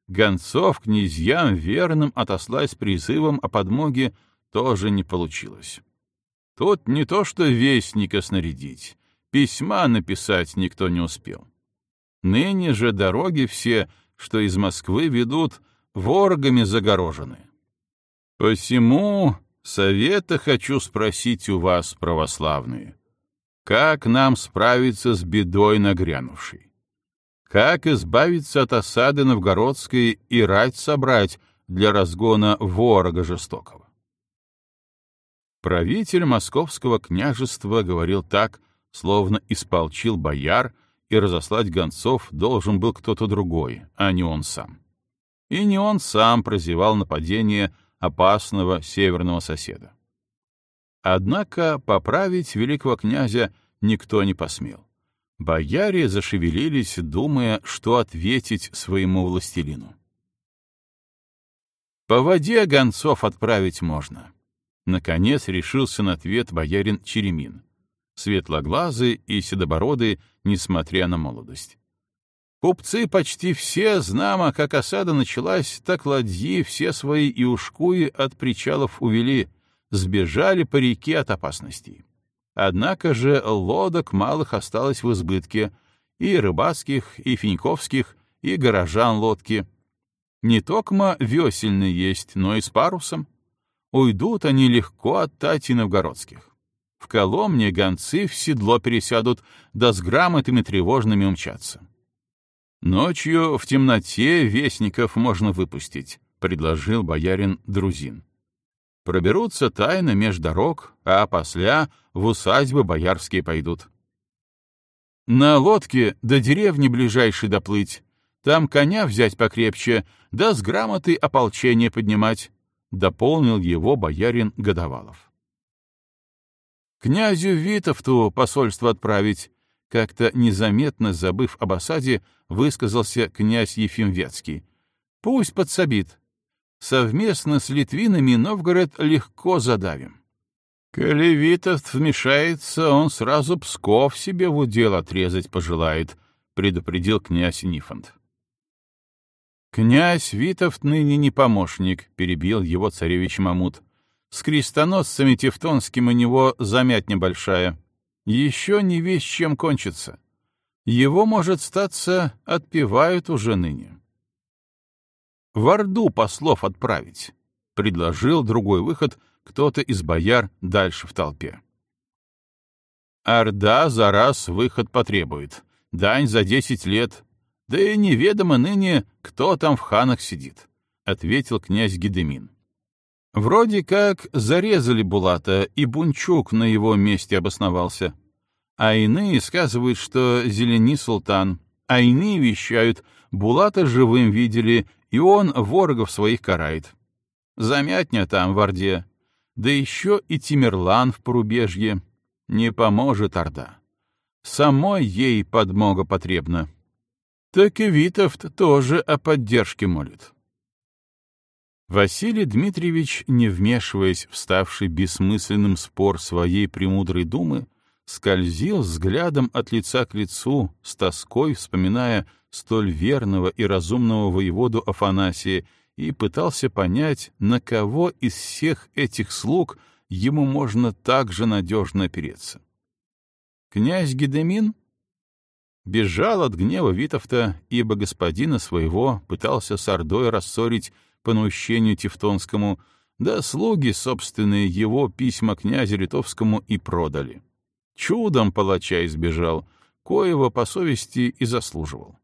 гонцов князьям верным отослать призывом о подмоге тоже не получилось. Тут не то что вестника снарядить, письма написать никто не успел. Ныне же дороги все, что из Москвы ведут, ворогами загорожены. Посему совета хочу спросить у вас, православные, как нам справиться с бедой нагрянувшей? Как избавиться от осады новгородской и рать собрать для разгона ворога жестокого? Правитель московского княжества говорил так, словно исполчил бояр, и разослать гонцов должен был кто-то другой, а не он сам. И не он сам прозевал нападение опасного северного соседа. Однако поправить великого князя никто не посмел. Бояре зашевелились, думая, что ответить своему властелину. По воде гонцов отправить можно. Наконец решился на ответ боярин Черемин. Светлоглазый и седобородый, несмотря на молодость. Купцы почти все, знамо, как осада началась, так ладьи все свои и ушкуи от причалов увели, сбежали по реке от опасностей. Однако же лодок малых осталось в избытке, и рыбацких, и финьковских, и горожан лодки. Не токмо весельные есть, но и с парусом. Уйдут они легко от Тати новгородских. В Коломне гонцы в седло пересядут, да с грамотами тревожными умчатся. Ночью в темноте вестников можно выпустить, — предложил боярин Друзин. Проберутся тайно меж дорог, а после в усадьбы боярские пойдут. На лодке до деревни ближайшей доплыть, там коня взять покрепче, да с грамоты ополчение поднимать, — дополнил его боярин Годовалов. Князю Витовту посольство отправить, как-то незаметно забыв об осаде, высказался князь Ефим Ветский. Пусть подсобит, совместно с литвинами Новгород легко задавим. Коли Витовт вмешается, он сразу Псков себе в удел отрезать пожелает, — предупредил князь Нифонт. «Князь Витовт ныне не помощник», — перебил его царевич Мамут. «С крестоносцами тевтонским у него замять небольшая. Еще не весь чем кончится. Его, может, статься, отпевают уже ныне» в Орду послов отправить, — предложил другой выход кто-то из бояр дальше в толпе. Орда за раз выход потребует, дань за десять лет, да и неведомо ныне, кто там в ханах сидит, — ответил князь Гедемин. Вроде как зарезали Булата, и Бунчук на его месте обосновался. А иные сказывают, что Зелени султан, а иные вещают, Булата живым видели и он ворогов своих карает. Замятня там в Орде, да еще и Тимирлан в порубежье. Не поможет Орда. Самой ей подмога потребна. Так и Витовт тоже о поддержке молит. Василий Дмитриевич, не вмешиваясь в ставший бессмысленным спор своей премудрой думы, скользил взглядом от лица к лицу, с тоской вспоминая столь верного и разумного воеводу Афанасия и пытался понять, на кого из всех этих слуг ему можно так же надежно опереться. Князь Гедемин бежал от гнева Витовта, ибо господина своего пытался с Ордой рассорить по наущению Тевтонскому, да слуги собственные его письма князю Литовскому и продали. Чудом палача избежал, коего по совести и заслуживал.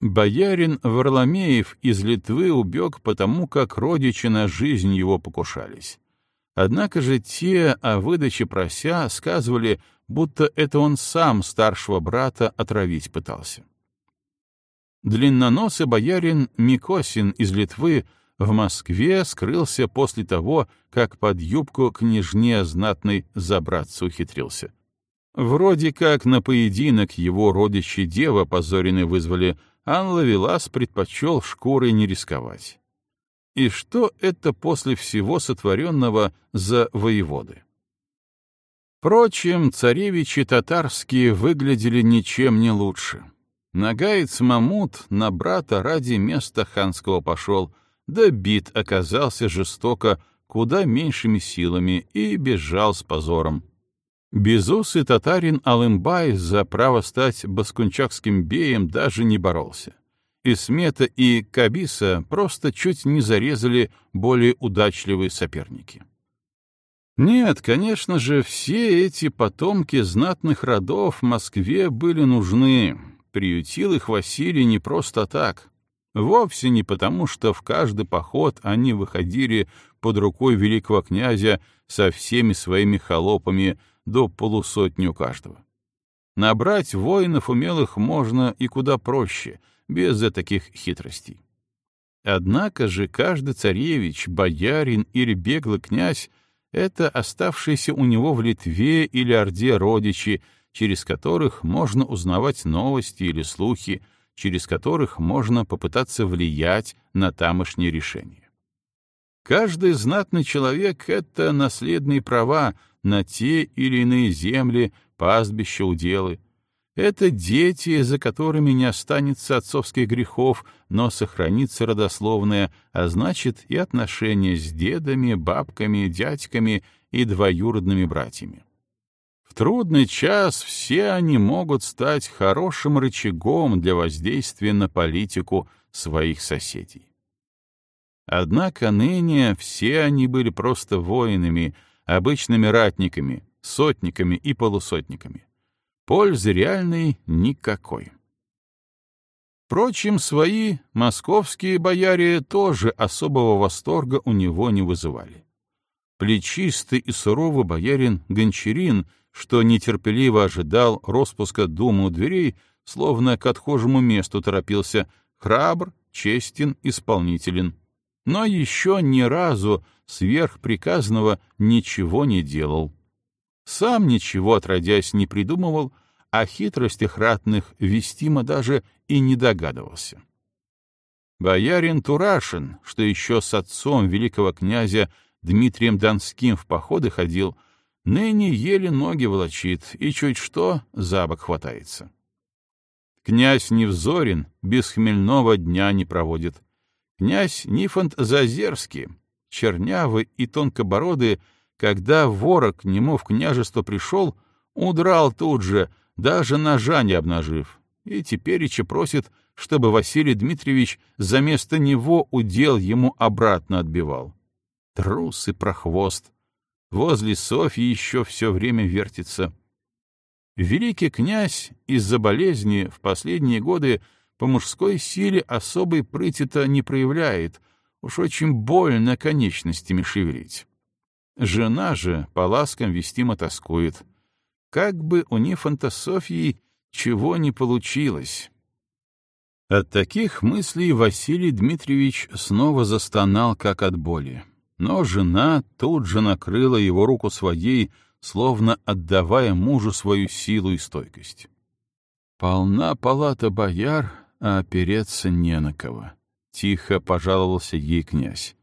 Боярин Варламеев из Литвы убег потому, как родичи на жизнь его покушались. Однако же те о выдаче прося сказывали, будто это он сам старшего брата отравить пытался. Длинноносый боярин Микосин из Литвы в Москве скрылся после того, как под юбку княжне знатной забраться ухитрился. Вроде как на поединок его родичи дева позоренные вызвали, Ан Лавелас предпочел шкурой не рисковать. И что это после всего сотворенного за воеводы? Впрочем, царевичи татарские выглядели ничем не лучше. Нагаец Мамут на брата ради места ханского пошел, да бит оказался жестоко, куда меньшими силами и бежал с позором. Безусый татарин Алымбай за право стать баскунчакским беем даже не боролся. Исмета и Кабиса просто чуть не зарезали более удачливые соперники. Нет, конечно же, все эти потомки знатных родов в Москве были нужны. Приютил их Василий не просто так. Вовсе не потому, что в каждый поход они выходили под рукой великого князя со всеми своими холопами до полусотни у каждого. Набрать воинов умелых можно и куда проще, без таких хитростей. Однако же каждый царевич, боярин или беглый князь — это оставшиеся у него в Литве или Орде родичи, через которых можно узнавать новости или слухи, через которых можно попытаться влиять на тамошние решения. Каждый знатный человек — это наследные права на те или иные земли, пастбища, уделы. Это дети, за которыми не останется отцовских грехов, но сохранится родословное, а значит и отношения с дедами, бабками, дядьками и двоюродными братьями. Трудный час все они могут стать хорошим рычагом для воздействия на политику своих соседей. Однако ныне все они были просто воинами, обычными ратниками, сотниками и полусотниками. Пользы реальной никакой. Впрочем, свои московские бояре тоже особого восторга у него не вызывали. Плечистый и суровый боярин Гончарин, что нетерпеливо ожидал распуска думы у дверей, словно к отхожему месту торопился, храбр, честен, исполнителен — но еще ни разу сверхприказанного ничего не делал. Сам ничего, отродясь, не придумывал, о хитростях ратных Вестима даже и не догадывался. Боярин Турашин, что еще с отцом великого князя Дмитрием Донским в походы ходил, ныне еле ноги волочит и чуть что за бок хватается. Князь Невзорин без хмельного дня не проводит, Князь Нифонт Зазерский, чернявый и тонкобородый, когда ворог к нему в княжество пришел, удрал тут же, даже ножа не обнажив, и тепереча просит, чтобы Василий Дмитриевич за место него удел ему обратно отбивал. Трус и прохвост. Возле Софьи еще все время вертится. Великий князь из-за болезни в последние годы по мужской силе особой прыти-то не проявляет, уж очень больно конечностями шевелить. Жена же по ласкам вестимо тоскует. Как бы у Нифонта Софьи чего не получилось. От таких мыслей Василий Дмитриевич снова застонал, как от боли. Но жена тут же накрыла его руку своей, словно отдавая мужу свою силу и стойкость. Полна палата бояр, а опереться не на кого. Тихо пожаловался ей князь.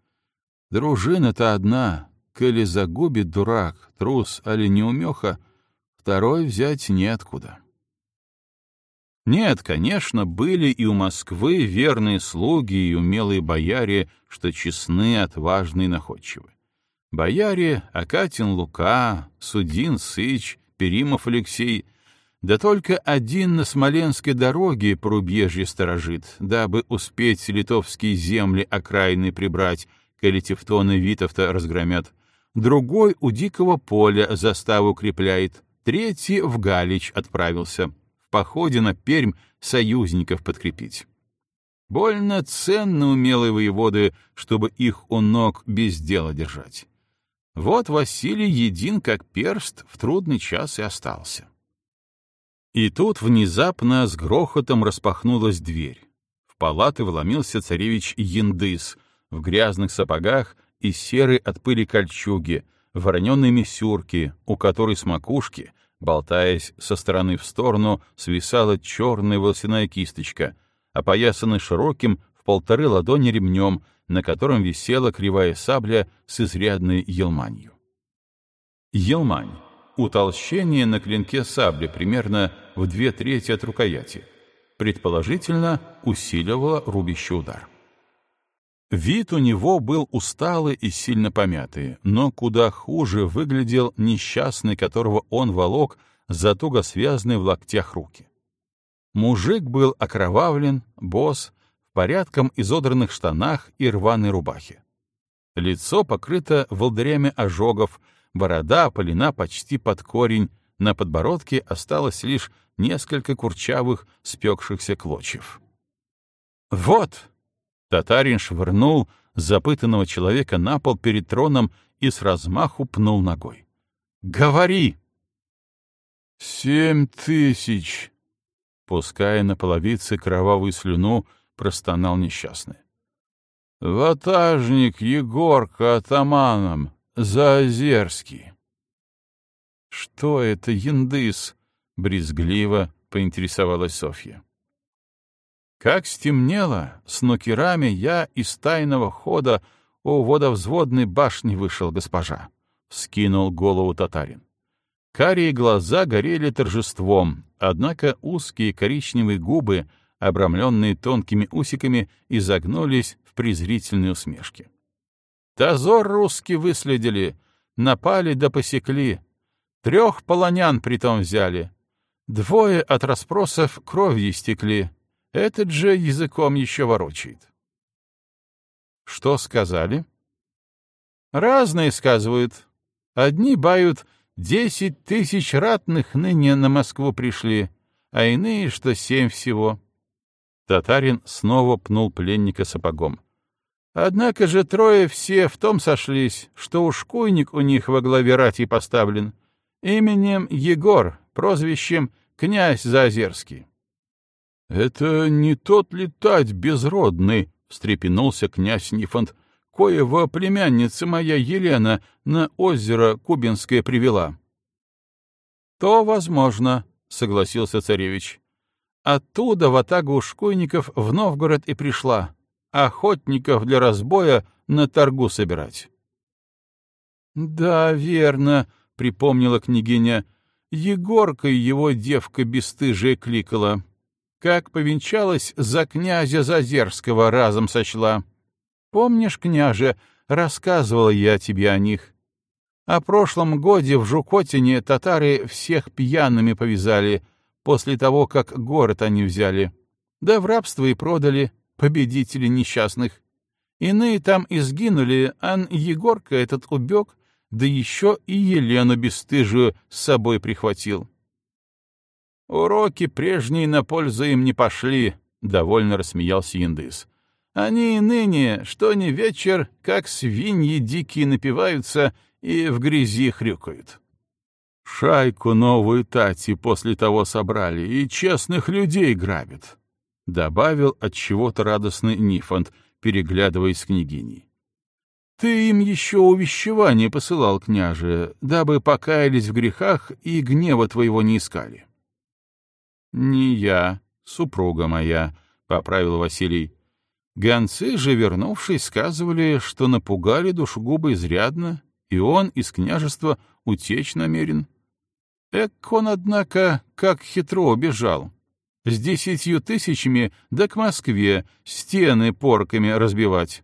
Дружина-то одна, коли загубит дурак, трус али неумеха, второй взять неоткуда. Нет, конечно, были и у Москвы верные слуги и умелые бояре, что честны, отважны и находчивы. Бояре Акатин Лука, Судин Сыч, Перимов Алексей да только один на Смоленской дороге порубежье сторожит, дабы успеть литовские земли окраины прибрать, коли тевтоны Витовта разгромят. Другой у дикого поля заставу укрепляет, третий в Галич отправился, походе на Пермь союзников подкрепить. Больно ценно умелые воеводы, чтобы их у ног без дела держать. Вот Василий един как перст в трудный час и остался. И тут внезапно с грохотом распахнулась дверь. В палаты вломился царевич Яндыс в грязных сапогах и серой от пыли кольчуги, вороненой мисюрки, у которой с макушки, болтаясь со стороны в сторону, свисала черная волосяная кисточка, опоясанная широким в полторы ладони ремнем, на котором висела кривая сабля с изрядной елманью. Елмань утолщение на клинке сабли примерно в две трети от рукояти. Предположительно, усиливало рубящий удар. Вид у него был усталый и сильно помятый, но куда хуже выглядел несчастный, которого он волок за туго связанные в локтях руки. Мужик был окровавлен, босс, в порядком изодранных штанах и рваной рубахе. Лицо покрыто волдырями ожогов, борода опалена почти под корень, на подбородке осталось лишь несколько курчавых, спекшихся клочьев. «Вот!» — татарин швырнул запытанного человека на пол перед троном и с размаху пнул ногой. «Говори!» «Семь тысяч!» Пуская на половице кровавую слюну, простонал несчастный. «Ватажник Егорка атаманом, Заозерский!» «Что это, яндыс?» — брезгливо поинтересовалась Софья. Как стемнело, с нукерами я из тайного хода у водовзводной башни вышел, госпожа, — скинул голову татарин. Карие глаза горели торжеством, однако узкие коричневые губы, обрамленные тонкими усиками, изогнулись в презрительной усмешке. Тазор русский выследили, напали да посекли, Трех полонян притом взяли. Двое от расспросов кровью истекли. Этот же языком еще ворочает. Что сказали? Разные сказывают. Одни бают, десять тысяч ратных ныне на Москву пришли, а иные, что семь всего. Татарин снова пнул пленника сапогом. Однако же трое все в том сошлись, что уж куйник у них во главе рати поставлен, Именем Егор, прозвищем князь Заозерский. — Это не тот ли тать безродный? — встрепенулся князь Нифонт, — коего племянница моя Елена на озеро Кубинское привела. — То возможно, — согласился царевич. Оттуда в атагу шкуйников в Новгород и пришла, охотников для разбоя на торгу собирать. — Да, верно, —— припомнила княгиня. Егоркой его девка бесстыжая кликала. Как повенчалась, за князя Зазерского разом сочла. Помнишь, княже, рассказывала я тебе о них. О прошлом годе в Жукотине татары всех пьяными повязали, после того, как город они взяли. Да в рабство и продали, победители несчастных. Иные там и сгинули, а Егорка этот убег, да еще и Елену бесстыжую с собой прихватил. «Уроки прежние на пользу им не пошли», — довольно рассмеялся Яндыс. «Они и ныне, что ни вечер, как свиньи дикие напиваются и в грязи хрюкают». «Шайку новую Тати после того собрали и честных людей грабят», — добавил от чего-то радостный Нифонт, переглядываясь с княгиней. Ты им еще увещевание посылал, княже, дабы покаялись в грехах и гнева твоего не искали. — Не я, супруга моя, — поправил Василий. Гонцы же, вернувшись, сказывали, что напугали душегуба изрядно, и он из княжества утечь намерен. Эк он, однако, как хитро убежал. С десятью тысячами да к Москве стены порками разбивать.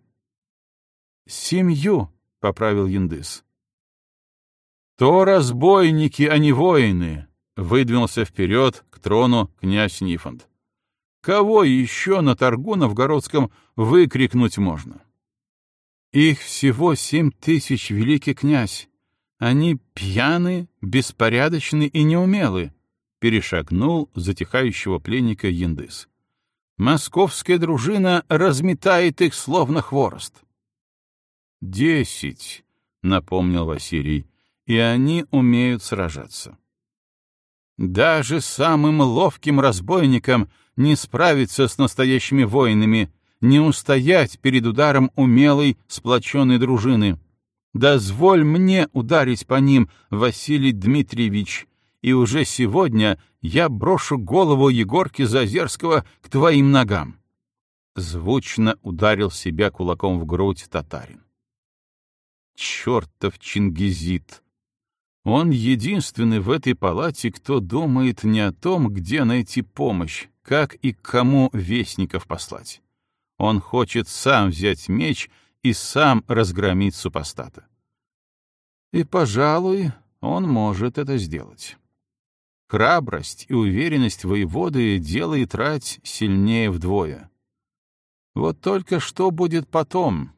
«Семью», — поправил Яндыс. «То разбойники, а не воины», — выдвинулся вперед к трону князь Нифонт. «Кого еще на торгу новгородском выкрикнуть можно?» «Их всего семь тысяч, великий князь. Они пьяны, беспорядочны и неумелы», — перешагнул затихающего пленника Яндыс. «Московская дружина разметает их словно хворост». «Десять», — напомнил Василий, — «и они умеют сражаться». «Даже самым ловким разбойникам не справиться с настоящими воинами, не устоять перед ударом умелой, сплоченной дружины. Дозволь мне ударить по ним, Василий Дмитриевич, и уже сегодня я брошу голову Егорки Зазерского к твоим ногам». Звучно ударил себя кулаком в грудь татарин чертов чингизит. Он единственный в этой палате, кто думает не о том, где найти помощь, как и кому вестников послать. Он хочет сам взять меч и сам разгромить супостата. И, пожалуй, он может это сделать. Храбрость и уверенность воеводы делает рать сильнее вдвое. Вот только что будет потом?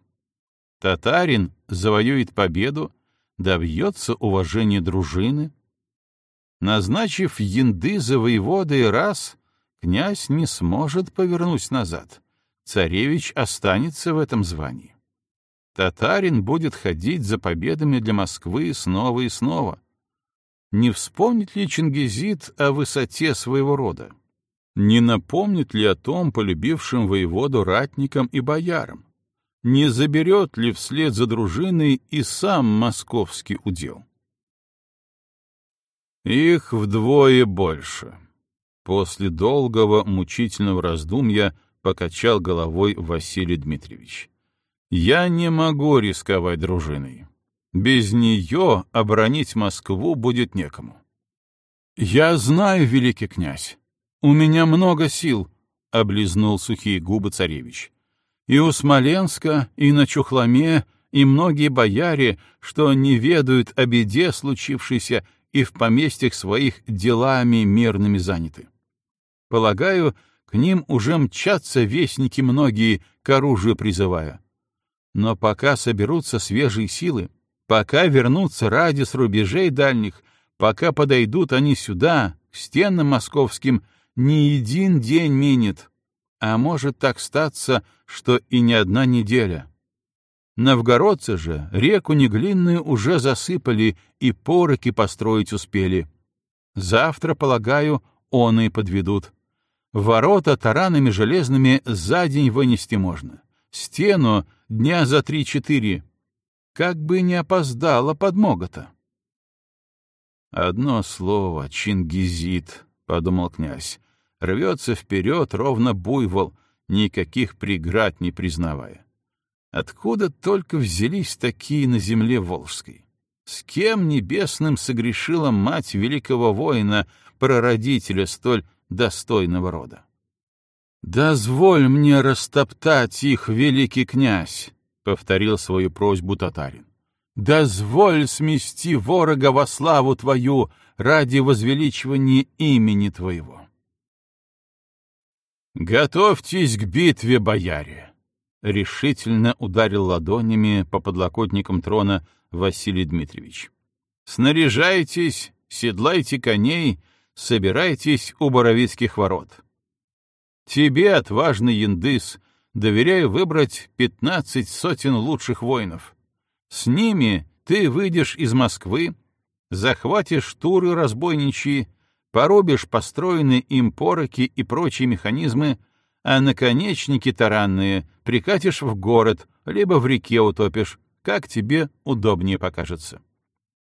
Татарин завоюет победу, добьется уважения дружины. Назначив янды за воеводой раз, князь не сможет повернуть назад. Царевич останется в этом звании. Татарин будет ходить за победами для Москвы снова и снова. Не вспомнит ли Чингизид о высоте своего рода? Не напомнит ли о том полюбившим воеводу ратникам и боярам? Не заберет ли вслед за дружиной и сам московский удел? Их вдвое больше. После долгого мучительного раздумья покачал головой Василий Дмитриевич. Я не могу рисковать дружиной. Без нее оборонить Москву будет некому. Я знаю, великий князь, у меня много сил, — облизнул сухие губы царевич. И у Смоленска, и на Чухломе, и многие бояре, что не ведают о беде случившейся и в поместьях своих делами мирными заняты. Полагаю, к ним уже мчатся вестники многие, к оружию призывая. Но пока соберутся свежие силы, пока вернутся ради с рубежей дальних, пока подойдут они сюда, к стенам московским, ни един день минет, а может так статься, что и не одна неделя. Новгородцы же реку Неглинную уже засыпали и пороки построить успели. Завтра, полагаю, он и подведут. Ворота таранами железными за день вынести можно. Стену дня за три-четыре. Как бы не опоздала подмога-то. Одно слово — Чингизит, — подумал князь. Рвется вперед, ровно буйвол, никаких преград не признавая. Откуда только взялись такие на земле Волжской? С кем небесным согрешила мать великого воина, прародителя столь достойного рода? «Дозволь мне растоптать их, великий князь!» — повторил свою просьбу татарин. «Дозволь смести ворога во славу твою ради возвеличивания имени твоего!» «Готовьтесь к битве, бояре!» — решительно ударил ладонями по подлокотникам трона Василий Дмитриевич. «Снаряжайтесь, седлайте коней, собирайтесь у Боровицких ворот. Тебе, отважный яндыс, доверяю выбрать пятнадцать сотен лучших воинов. С ними ты выйдешь из Москвы, захватишь туры разбойничьи, порубишь построенные им пороки и прочие механизмы, а наконечники таранные прикатишь в город, либо в реке утопишь, как тебе удобнее покажется.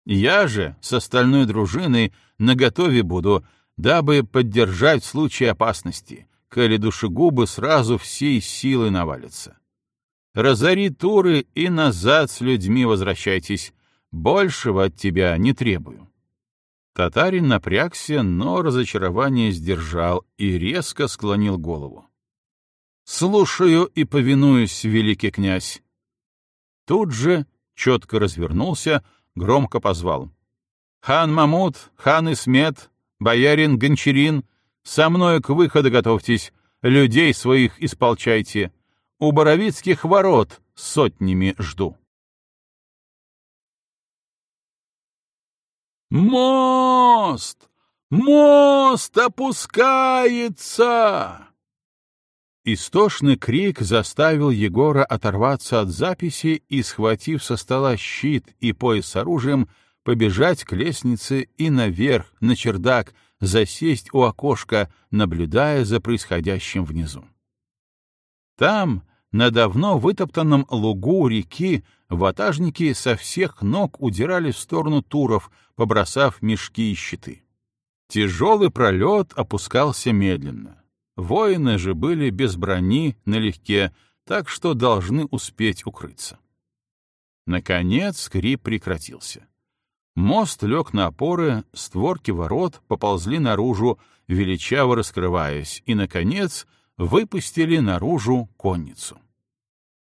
Я же с остальной дружиной наготове буду, дабы поддержать в случае опасности, коли душегубы сразу всей силы навалятся. Разори туры и назад с людьми возвращайтесь. Большего от тебя не требую. Татарин напрягся, но разочарование сдержал и резко склонил голову. «Слушаю и повинуюсь, великий князь!» Тут же четко развернулся, громко позвал. «Хан Мамут, хан Исмет, боярин Гончарин, со мной к выходу готовьтесь, людей своих исполчайте. У Боровицких ворот сотнями жду. «Мост! Мост опускается!» Истошный крик заставил Егора оторваться от записи и, схватив со стола щит и пояс с оружием, побежать к лестнице и наверх, на чердак, засесть у окошка, наблюдая за происходящим внизу. Там, на давно вытоптанном лугу реки, ватажники со всех ног удирали в сторону туров, побросав мешки и щиты. Тяжелый пролет опускался медленно. Воины же были без брони, налегке, так что должны успеть укрыться. Наконец скрип прекратился. Мост лег на опоры, створки ворот поползли наружу, величаво раскрываясь, и, наконец, выпустили наружу конницу.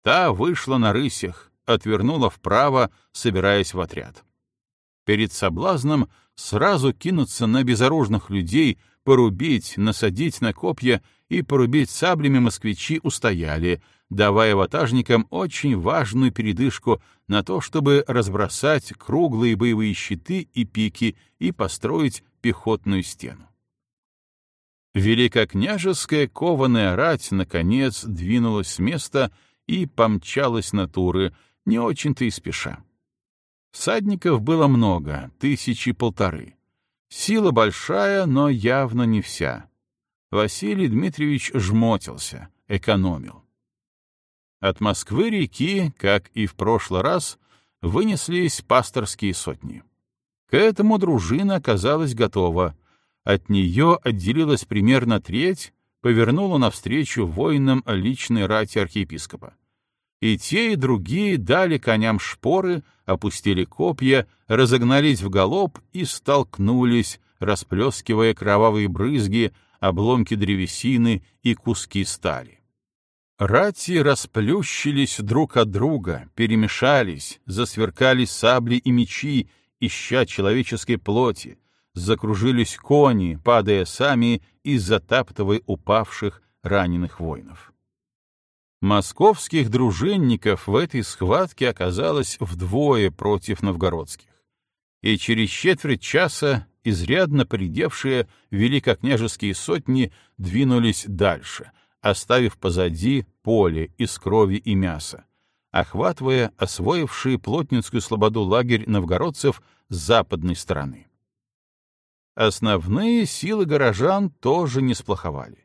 Та вышла на рысях, отвернула вправо, собираясь в отряд. Перед соблазном сразу кинуться на безоружных людей, порубить, насадить на копья и порубить саблями москвичи устояли, давая ватажникам очень важную передышку на то, чтобы разбросать круглые боевые щиты и пики и построить пехотную стену. Великокняжеская кованая рать, наконец, двинулась с места и помчалась на туры, не очень-то и спеша. Всадников было много, тысячи полторы. Сила большая, но явно не вся. Василий Дмитриевич жмотился, экономил. От Москвы-реки, как и в прошлый раз, вынеслись пасторские сотни. К этому дружина оказалась готова. От нее отделилась примерно треть, повернула навстречу воинам личной рати архиепископа. И те, и другие дали коням шпоры, опустили копья, разогнались в галоп и столкнулись, расплескивая кровавые брызги, обломки древесины и куски стали. Рати расплющились друг от друга, перемешались, засверкали сабли и мечи, ища человеческой плоти, закружились кони, падая сами и затаптывая упавших раненых воинов. Московских дружинников в этой схватке оказалось вдвое против новгородских. И через четверть часа изрядно придевшие великокняжеские сотни двинулись дальше, оставив позади поле из крови и мяса, охватывая освоивший плотницкую слободу лагерь новгородцев с западной стороны. Основные силы горожан тоже не сплоховали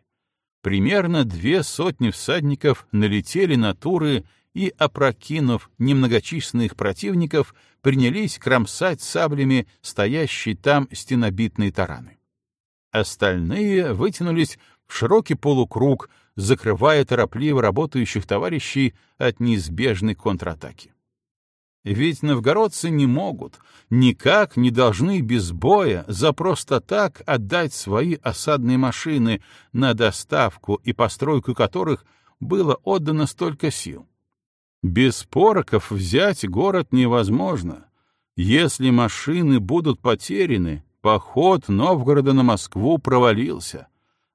примерно две сотни всадников налетели на туры и, опрокинув немногочисленных противников, принялись кромсать саблями стоящие там стенобитные тараны. Остальные вытянулись в широкий полукруг, закрывая торопливо работающих товарищей от неизбежной контратаки. Ведь новгородцы не могут, никак не должны без боя за просто так отдать свои осадные машины, на доставку и постройку которых было отдано столько сил. Без пороков взять город невозможно. Если машины будут потеряны, поход Новгорода на Москву провалился,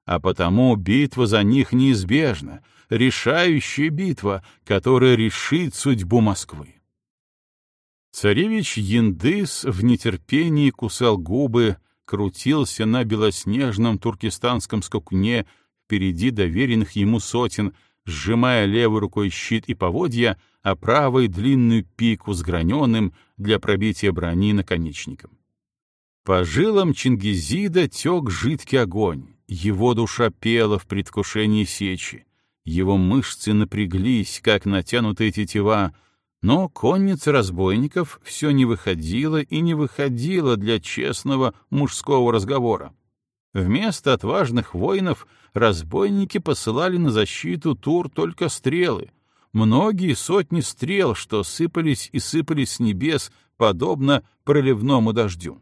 а потому битва за них неизбежна, решающая битва, которая решит судьбу Москвы. Царевич Яндыс в нетерпении кусал губы, крутился на белоснежном туркестанском скакуне впереди доверенных ему сотен, сжимая левой рукой щит и поводья, а правой длинную пику с граненым для пробития брони наконечником. По жилам Чингизида тек жидкий огонь, его душа пела в предвкушении сечи, его мышцы напряглись, как натянутая тетива, но конница разбойников все не выходила и не выходила для честного мужского разговора. Вместо отважных воинов разбойники посылали на защиту тур только стрелы, многие сотни стрел, что сыпались и сыпались с небес, подобно проливному дождю.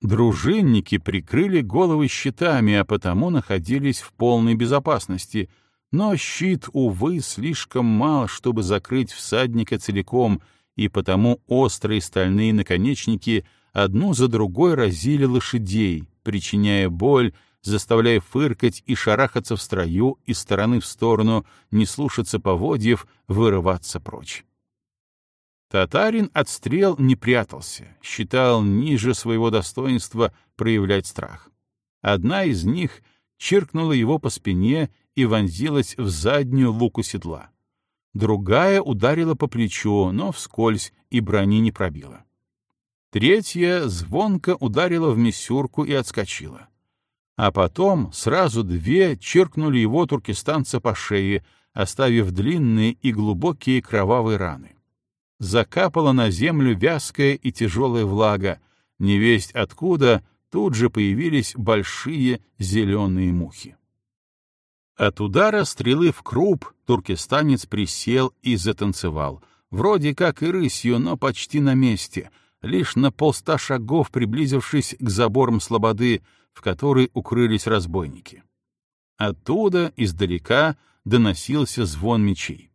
Дружинники прикрыли головы щитами, а потому находились в полной безопасности, но щит, увы, слишком мал, чтобы закрыть всадника целиком, и потому острые стальные наконечники одну за другой разили лошадей, причиняя боль, заставляя фыркать и шарахаться в строю из стороны в сторону, не слушаться поводьев, вырываться прочь. Татарин от стрел не прятался, считал ниже своего достоинства проявлять страх. Одна из них чиркнула его по спине и вонзилась в заднюю луку седла. Другая ударила по плечу, но вскользь и брони не пробила. Третья звонко ударила в мисюрку и отскочила. А потом сразу две чиркнули его туркестанца по шее, оставив длинные и глубокие кровавые раны. Закапала на землю вязкая и тяжелая влага, невесть откуда тут же появились большие зеленые мухи. От удара стрелы в круп туркестанец присел и затанцевал, вроде как и рысью, но почти на месте, лишь на полста шагов приблизившись к заборам слободы, в которой укрылись разбойники. Оттуда, издалека, доносился звон мечей.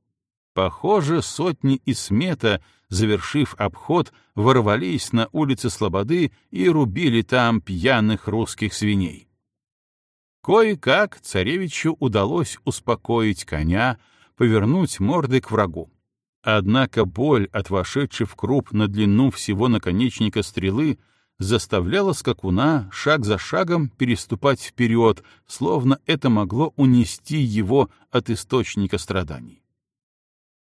Похоже, сотни и смета, завершив обход, ворвались на улицы Слободы и рубили там пьяных русских свиней. Кое-как царевичу удалось успокоить коня, повернуть морды к врагу. Однако боль от вошедшей в круп на длину всего наконечника стрелы заставляла скакуна шаг за шагом переступать вперед, словно это могло унести его от источника страданий.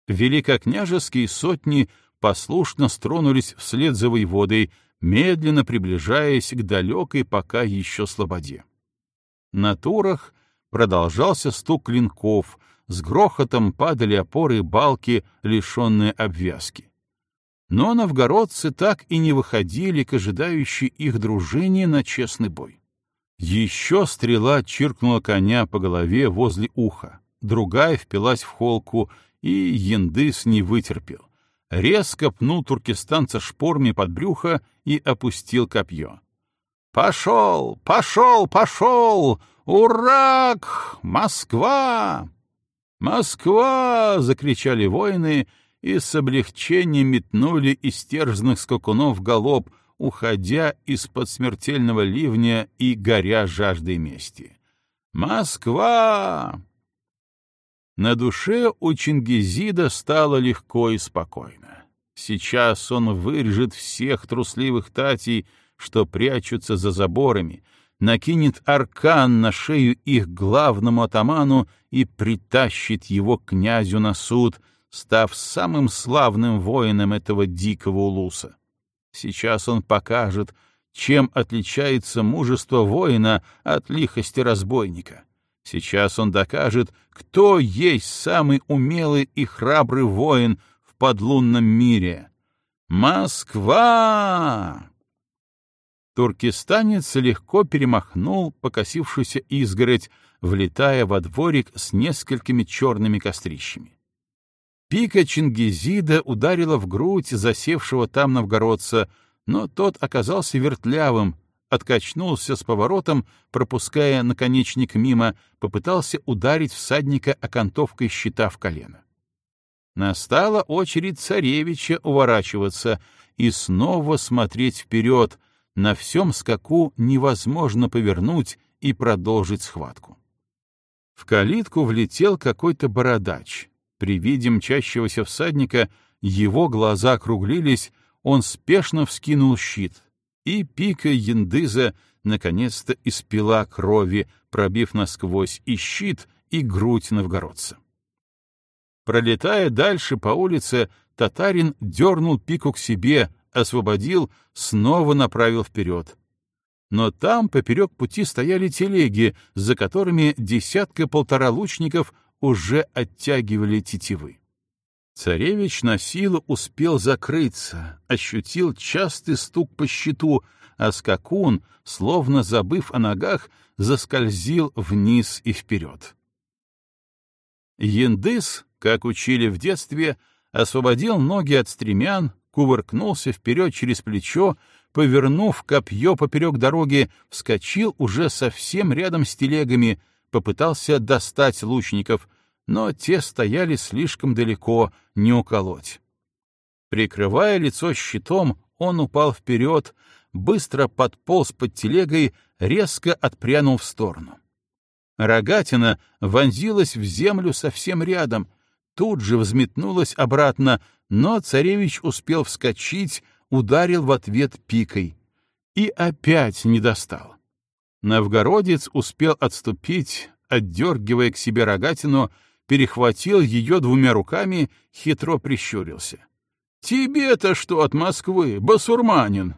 Великокняжеские сотни послушно стронулись вслед за воеводой, медленно приближаясь к далекой пока еще слободе. На турах продолжался стук клинков — с грохотом падали опоры и балки, лишенные обвязки. Но новгородцы так и не выходили к ожидающей их дружине на честный бой. Еще стрела чиркнула коня по голове возле уха, другая впилась в холку, и Яндыс не вытерпел. Резко пнул туркестанца шпорами под брюхо и опустил «Пошел! Пошел! Пошел! Урак! Москва!» «Москва!» — закричали воины и с облегчением метнули истерженных скакунов галоп, уходя из-под смертельного ливня и горя жаждой мести. «Москва!» На душе у Чингизида стало легко и спокойно. Сейчас он вырежет всех трусливых татей, что прячутся за заборами, накинет аркан на шею их главному атаману и притащит его князю на суд, став самым славным воином этого дикого улуса. Сейчас он покажет, чем отличается мужество воина от лихости разбойника. Сейчас он докажет, кто есть самый умелый и храбрый воин в подлунном мире. Москва! Туркестанец легко перемахнул покосившуюся изгородь, влетая во дворик с несколькими черными кострищами. Пика Чингизида ударила в грудь засевшего там новгородца, но тот оказался вертлявым, откачнулся с поворотом, пропуская наконечник мимо, попытался ударить всадника окантовкой щита в колено. Настала очередь царевича уворачиваться и снова смотреть вперед — на всем скаку невозможно повернуть и продолжить схватку. В калитку влетел какой-то бородач. При виде мчащегося всадника его глаза округлились, он спешно вскинул щит, и пика яндыза наконец-то испила крови, пробив насквозь и щит, и грудь новгородца. Пролетая дальше по улице, татарин дернул пику к себе, освободил, снова направил вперед. Но там поперек пути стояли телеги, за которыми десятка-полтора лучников уже оттягивали тетивы. Царевич на силу успел закрыться, ощутил частый стук по щиту, а скакун, словно забыв о ногах, заскользил вниз и вперед. Яндыс, как учили в детстве, освободил ноги от стремян, кувыркнулся вперед через плечо, повернув копье поперек дороги, вскочил уже совсем рядом с телегами, попытался достать лучников, но те стояли слишком далеко, не уколоть. Прикрывая лицо щитом, он упал вперед, быстро подполз под телегой, резко отпрянул в сторону. Рогатина вонзилась в землю совсем рядом, тут же взметнулась обратно, но царевич успел вскочить, ударил в ответ пикой. И опять не достал. Новгородец успел отступить, отдергивая к себе рогатину, перехватил ее двумя руками, хитро прищурился. «Тебе-то что от Москвы, басурманин?»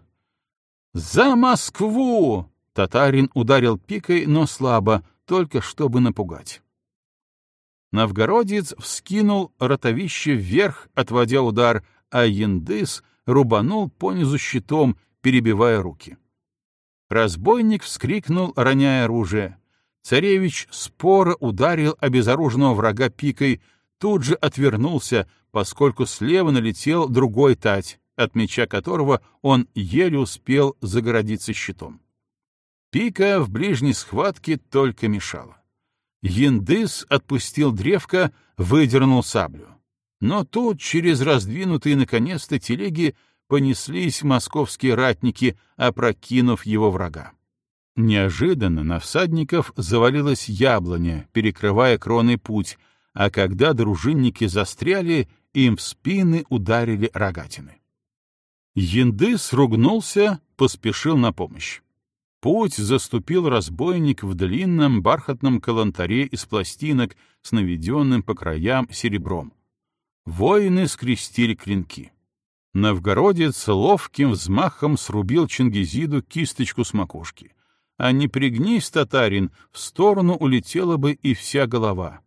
«За Москву!» — татарин ударил пикой, но слабо, только чтобы напугать. Новгородец вскинул ротовище вверх, отводя удар, а Яндыс рубанул понизу щитом, перебивая руки. Разбойник вскрикнул, роняя оружие. Царевич споро ударил обезоруженного врага пикой, тут же отвернулся, поскольку слева налетел другой тать, от меча которого он еле успел загородиться щитом. Пика в ближней схватке только мешала. Яндыс отпустил древко, выдернул саблю. Но тут через раздвинутые наконец-то телеги понеслись московские ратники, опрокинув его врага. Неожиданно на всадников завалилась яблоня, перекрывая кроной путь, а когда дружинники застряли, им в спины ударили рогатины. Янды сругнулся, поспешил на помощь. Путь заступил разбойник в длинном бархатном калантаре из пластинок с наведенным по краям серебром. Воины скрестили клинки. Новгородец ловким взмахом срубил Чингизиду кисточку с макушки. А не пригнись, татарин, в сторону улетела бы и вся голова.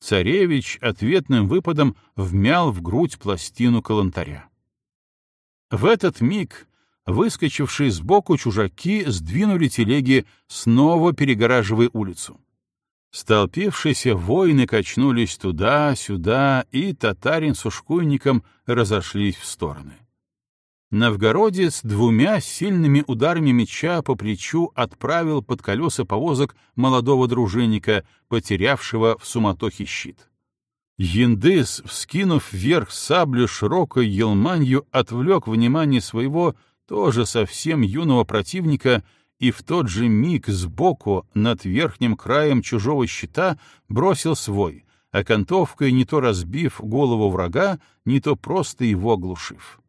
Царевич ответным выпадом вмял в грудь пластину калантаря. В этот миг выскочившие сбоку чужаки сдвинули телеги, снова перегораживая улицу. Столпившиеся воины качнулись туда-сюда, и татарин с ушкуйником разошлись в стороны. Новгородец двумя сильными ударами меча по плечу отправил под колеса повозок молодого дружинника, потерявшего в суматохе щит. Яндыс, вскинув вверх саблю широкой елманью, отвлек внимание своего тоже совсем юного противника и в тот же миг сбоку над верхним краем чужого щита бросил свой, окантовкой не то разбив голову врага, не то просто его оглушив.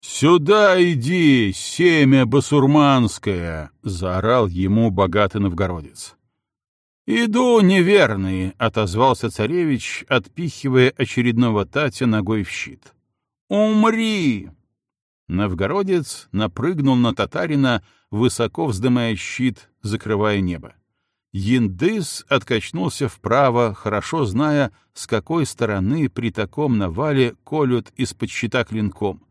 «Сюда иди, семя басурманское!» — заорал ему богатый новгородец. «Иду, неверный!» — отозвался царевич, отпихивая очередного Татя ногой в щит. «Умри!» Новгородец напрыгнул на татарина, высоко вздымая щит, закрывая небо. Яндыс откачнулся вправо, хорошо зная, с какой стороны при таком навале колют из-под щита клинком.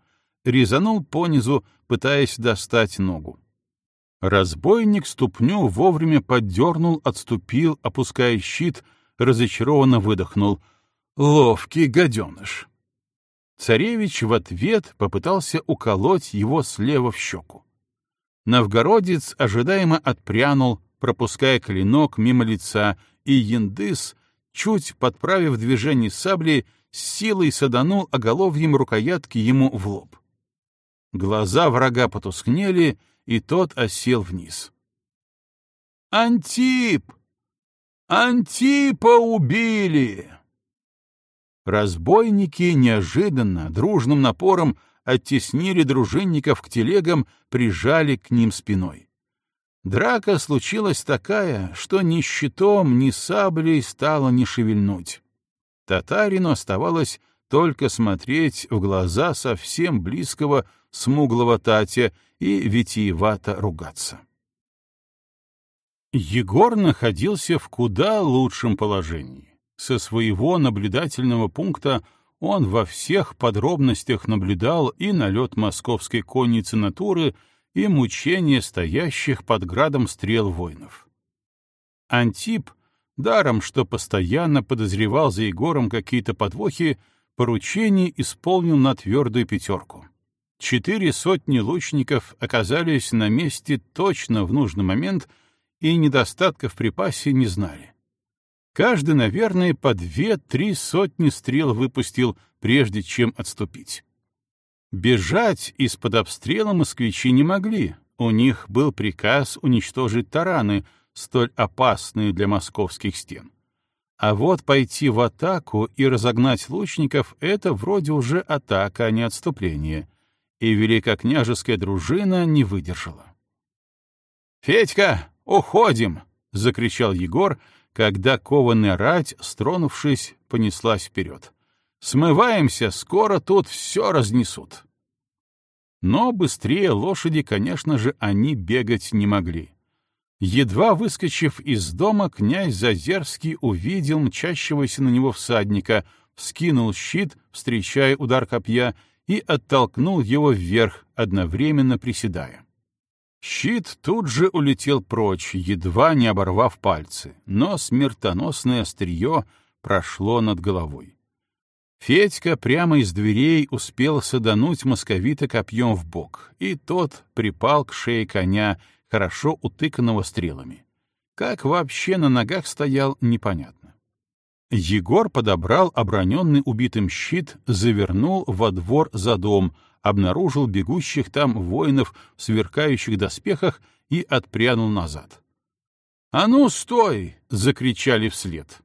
Резанул понизу, пытаясь достать ногу. Разбойник ступню вовремя поддернул, отступил, опуская щит, разочарованно выдохнул. Ловкий гаденыш. Царевич в ответ попытался уколоть его слева в щеку. Новгородец ожидаемо отпрянул, пропуская клинок мимо лица, и Яндыс, чуть подправив движение сабли, с силой саданул оголовьем рукоятки ему в лоб. Глаза врага потускнели, и тот осел вниз. «Антип! Антипа убили!» Разбойники неожиданно, дружным напором оттеснили дружинников к телегам, прижали к ним спиной. Драка случилась такая, что ни щитом, ни саблей стало не шевельнуть. Татарину оставалось только смотреть в глаза совсем близкого смуглого Татя и витиевато ругаться. Егор находился в куда лучшем положении. Со своего наблюдательного пункта он во всех подробностях наблюдал и налет московской конницы натуры, и мучения стоящих под градом стрел воинов. Антип, даром что постоянно подозревал за Егором какие-то подвохи, поручение исполнил на твердую пятерку. Четыре сотни лучников оказались на месте точно в нужный момент и недостатка в припасе не знали. Каждый, наверное, по две-три сотни стрел выпустил, прежде чем отступить. Бежать из-под обстрела москвичи не могли. У них был приказ уничтожить тараны, столь опасные для московских стен. А вот пойти в атаку и разогнать лучников — это вроде уже атака, а не отступление. И великокняжеская дружина не выдержала. «Федька, уходим!» — закричал Егор, когда кованая рать, стронувшись, понеслась вперед. «Смываемся, скоро тут все разнесут!» Но быстрее лошади, конечно же, они бегать не могли. Едва выскочив из дома, князь Зазерский увидел мчащегося на него всадника, вскинул щит, встречая удар копья, и оттолкнул его вверх, одновременно приседая. Щит тут же улетел прочь, едва не оборвав пальцы, но смертоносное острие прошло над головой. Федька прямо из дверей успел садануть московита копьем в бок, и тот припал к шее коня, хорошо утыканного стрелами. Как вообще на ногах стоял, непонятно. Егор подобрал оброненный убитым щит, завернул во двор за дом, обнаружил бегущих там воинов в сверкающих доспехах и отпрянул назад. «А ну, стой!» — закричали вслед.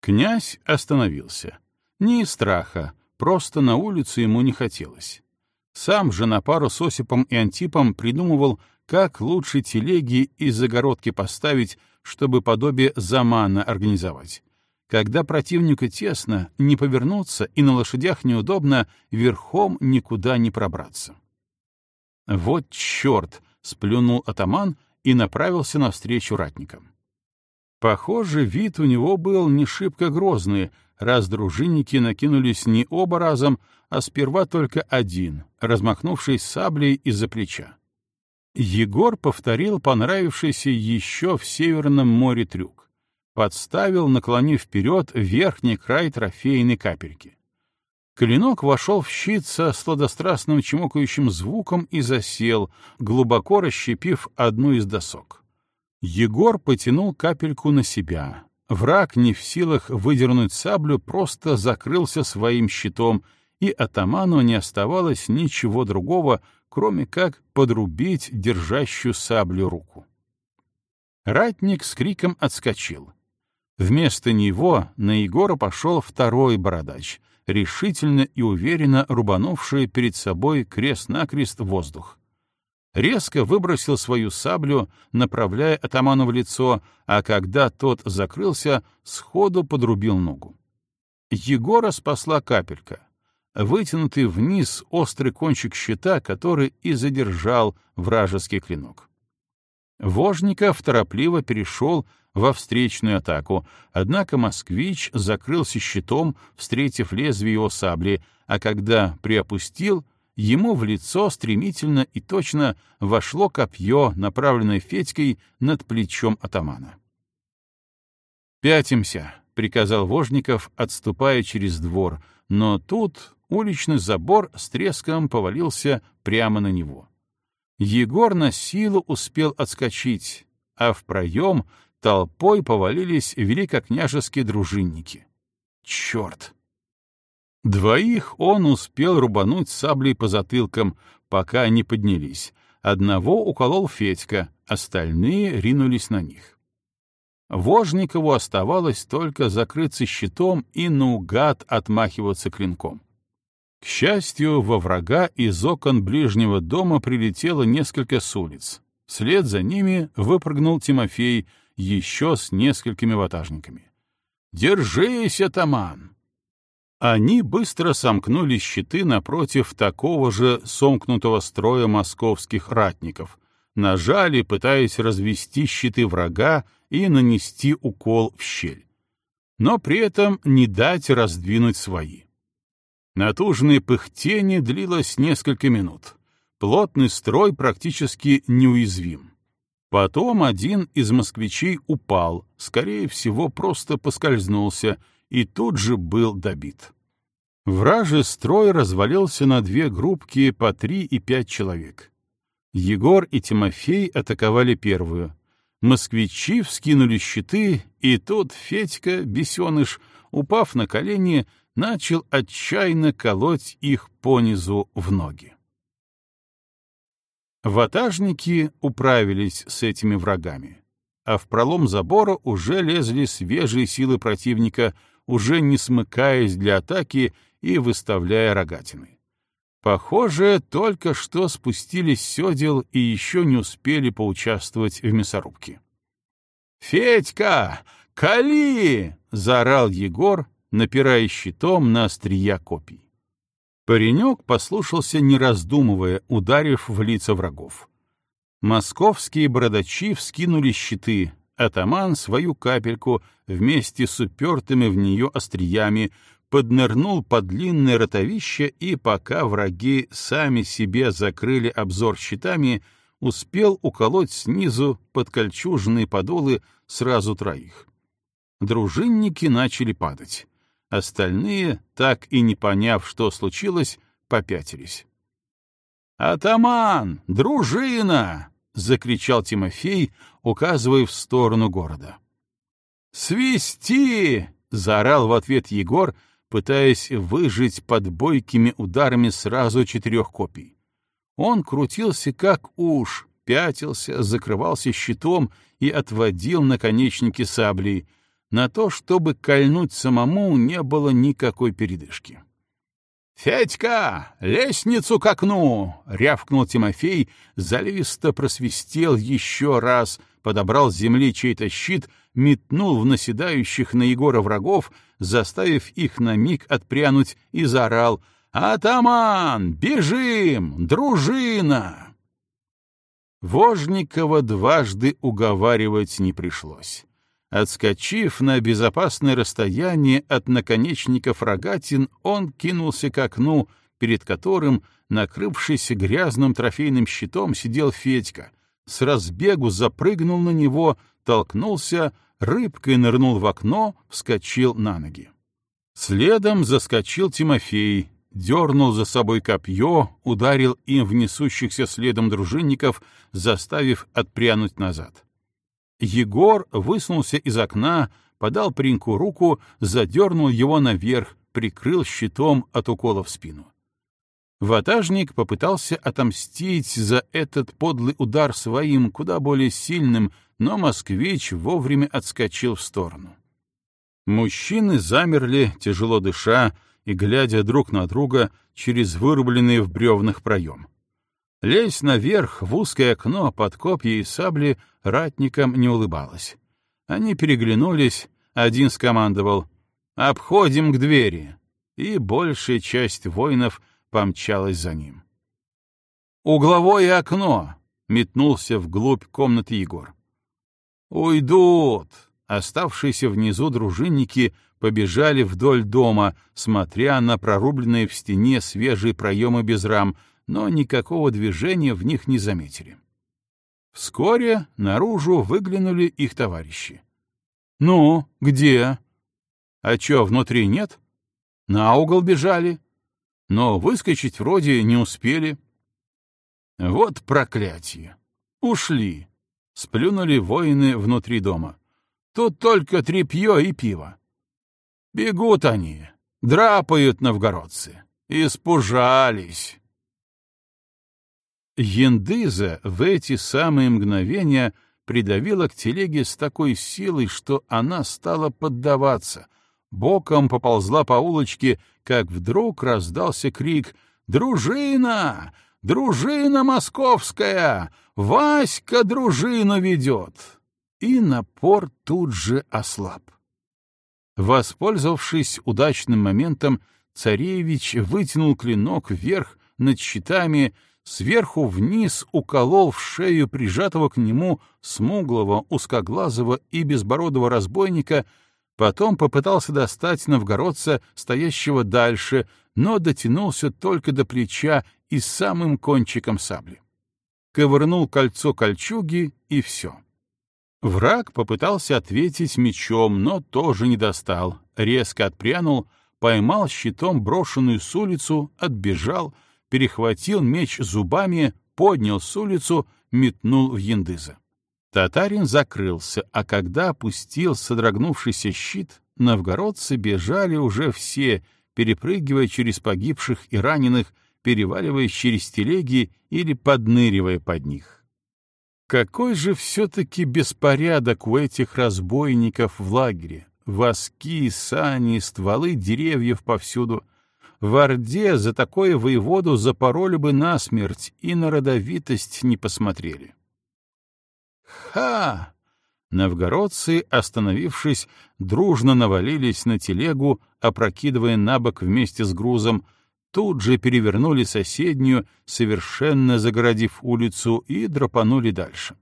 Князь остановился. Не из страха, просто на улицу ему не хотелось. Сам же на пару с Осипом и Антипом придумывал, как лучше телеги и загородки поставить, чтобы подобие замана организовать. Когда противнику тесно, не повернуться и на лошадях неудобно, верхом никуда не пробраться. «Вот черт!» — сплюнул атаман и направился навстречу ратникам. Похоже, вид у него был не шибко грозный, раз дружинники накинулись не оба разом, а сперва только один, размахнувшись саблей из-за плеча. Егор повторил понравившийся еще в Северном море трюк. Подставил, наклонив вперед верхний край трофейной капельки. Клинок вошел в щит со сладострастным чмокающим звуком и засел, глубоко расщепив одну из досок. Егор потянул капельку на себя. Враг, не в силах выдернуть саблю, просто закрылся своим щитом, и атаману не оставалось ничего другого, кроме как подрубить держащую саблю руку. Ратник с криком отскочил. Вместо него на Егора пошел второй бородач, решительно и уверенно рубанувший перед собой крест-накрест воздух резко выбросил свою саблю, направляя атаману в лицо, а когда тот закрылся, сходу подрубил ногу. Егора спасла капелька, вытянутый вниз острый кончик щита, который и задержал вражеский клинок. Вожников торопливо перешел во встречную атаку, однако москвич закрылся щитом, встретив лезвие его сабли, а когда приопустил — ему в лицо стремительно и точно вошло копье, направленное Федькой над плечом атамана. «Пятимся», — приказал Вожников, отступая через двор, но тут уличный забор с треском повалился прямо на него. Егор на силу успел отскочить, а в проем толпой повалились великокняжеские дружинники. Черт! Двоих он успел рубануть саблей по затылкам, пока они поднялись. Одного уколол Федька, остальные ринулись на них. Вожникову оставалось только закрыться щитом и наугад отмахиваться клинком. К счастью, во врага из окон ближнего дома прилетело несколько с улиц. Вслед за ними выпрыгнул Тимофей еще с несколькими ватажниками. «Держись, атаман! Они быстро сомкнули щиты напротив такого же сомкнутого строя московских ратников, нажали, пытаясь развести щиты врага и нанести укол в щель. Но при этом не дать раздвинуть свои. Натужное пыхтение длилось несколько минут. Плотный строй практически неуязвим. Потом один из москвичей упал, скорее всего, просто поскользнулся — и тут же был добит. Вражий строй развалился на две группки по три и пять человек. Егор и Тимофей атаковали первую. Москвичи вскинули щиты, и тут Федька, бесеныш, упав на колени, начал отчаянно колоть их понизу в ноги. Ватажники управились с этими врагами, а в пролом забора уже лезли свежие силы противника — уже не смыкаясь для атаки и выставляя рогатины. Похоже, только что спустились с седел и еще не успели поучаствовать в мясорубке. «Федька, кали!» — заорал Егор, напирая щитом на острия копий. Паренек послушался, не раздумывая, ударив в лица врагов. Московские бородачи вскинули щиты, атаман свою капельку вместе с упертыми в нее остриями поднырнул под длинное ротовище и, пока враги сами себе закрыли обзор щитами, успел уколоть снизу под кольчужные подолы сразу троих. Дружинники начали падать. Остальные, так и не поняв, что случилось, попятились. «Атаман! Дружина!» закричал Тимофей, указывая в сторону города. «Свисти!» — заорал в ответ Егор, пытаясь выжить под бойкими ударами сразу четырех копий. Он крутился как уж, пятился, закрывался щитом и отводил наконечники саблей. На то, чтобы кольнуть самому, не было никакой передышки. «Федька, лестницу к окну!» — рявкнул Тимофей, заливисто просвистел еще раз, подобрал с земли чей-то щит, метнул в наседающих на Егора врагов, заставив их на миг отпрянуть, и заорал «Атаман! Бежим! Дружина!» Вожникова дважды уговаривать не пришлось. Отскочив на безопасное расстояние от наконечников рогатин, он кинулся к окну, перед которым, накрывшись грязным трофейным щитом, сидел Федька. С разбегу запрыгнул на него, толкнулся, рыбкой нырнул в окно, вскочил на ноги. Следом заскочил Тимофей, дернул за собой копье, ударил им в несущихся следом дружинников, заставив отпрянуть назад. Егор высунулся из окна, подал пареньку руку, задернул его наверх, прикрыл щитом от укола в спину. Ватажник попытался отомстить за этот подлый удар своим, куда более сильным, но москвич вовремя отскочил в сторону. Мужчины замерли, тяжело дыша и глядя друг на друга через вырубленный в бревнах проем. Лезть наверх в узкое окно под копья и сабли ратникам не улыбалось. Они переглянулись, один скомандовал «Обходим к двери», и большая часть воинов помчалась за ним. «Угловое окно!» — метнулся вглубь комнаты Егор. «Уйдут!» — оставшиеся внизу дружинники побежали вдоль дома, смотря на прорубленные в стене свежие проемы без рам, но никакого движения в них не заметили. Вскоре наружу выглянули их товарищи. «Ну, где?» «А чё, внутри нет?» «На угол бежали?» «Но выскочить вроде не успели». «Вот проклятие! Ушли!» — сплюнули воины внутри дома. «Тут только тряпье и пиво. Бегут они, драпают новгородцы. Испужались!» Яндыза в эти самые мгновения придавила к телеге с такой силой, что она стала поддаваться. Боком поползла по улочке, как вдруг раздался крик «Дружина! Дружина московская! Васька дружину ведет!» И напор тут же ослаб. Воспользовавшись удачным моментом, царевич вытянул клинок вверх над щитами, сверху вниз уколол в шею прижатого к нему смуглого, узкоглазого и безбородого разбойника, потом попытался достать новгородца, стоящего дальше, но дотянулся только до плеча и самым кончиком сабли. Ковырнул кольцо кольчуги, и все. Враг попытался ответить мечом, но тоже не достал, резко отпрянул, поймал щитом брошенную с улицу, отбежал — перехватил меч зубами, поднял с улицу, метнул в Яндыза. Татарин закрылся, а когда опустил содрогнувшийся щит, новгородцы бежали уже все, перепрыгивая через погибших и раненых, переваливаясь через телеги или подныривая под них. Какой же все-таки беспорядок у этих разбойников в лагере! Воски, сани, стволы деревьев повсюду — в Орде за такое воеводу запороли бы насмерть и на родовитость не посмотрели. «Ха!» Новгородцы, остановившись, дружно навалились на телегу, опрокидывая на бок вместе с грузом, тут же перевернули соседнюю, совершенно загородив улицу, и драпанули дальше.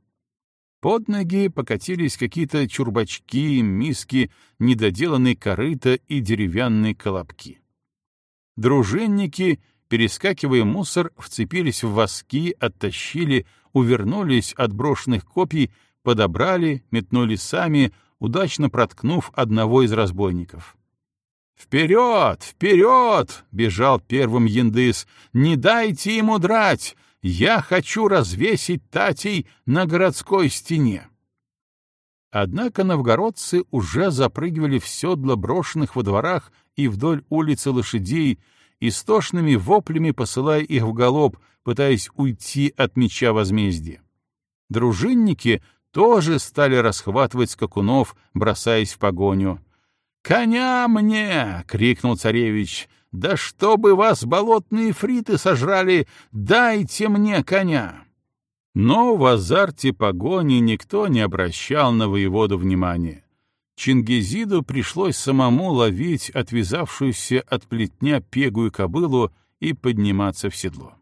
Под ноги покатились какие-то чурбачки, миски, недоделанные корыта и деревянные колобки. Дружинники, перескакивая мусор, вцепились в воски, оттащили, увернулись от брошенных копий, подобрали, метнули сами, удачно проткнув одного из разбойников. «Вперед! Вперед!» — бежал первым яндыс. «Не дайте ему драть! Я хочу развесить Татей на городской стене. Однако новгородцы уже запрыгивали в седла брошенных во дворах и вдоль улицы лошадей, истошными воплями посылая их в галоп, пытаясь уйти от меча возмездия. Дружинники тоже стали расхватывать скакунов, бросаясь в погоню. «Коня мне!» — крикнул царевич. «Да чтобы вас болотные фриты сожрали, дайте мне коня!» Но в азарте погони никто не обращал на воеводу внимания. Чингизиду пришлось самому ловить отвязавшуюся от плетня пегую кобылу и подниматься в седло.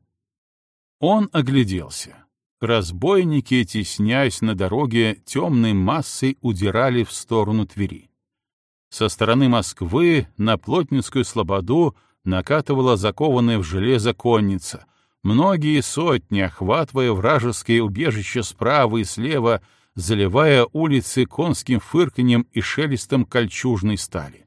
Он огляделся. Разбойники, теснясь на дороге, темной массой удирали в сторону Твери. Со стороны Москвы на Плотницкую слободу накатывала закованная в железо конница. Многие сотни, охватывая вражеские убежища справа и слева, заливая улицы конским фырканьем и шелестом кольчужной стали.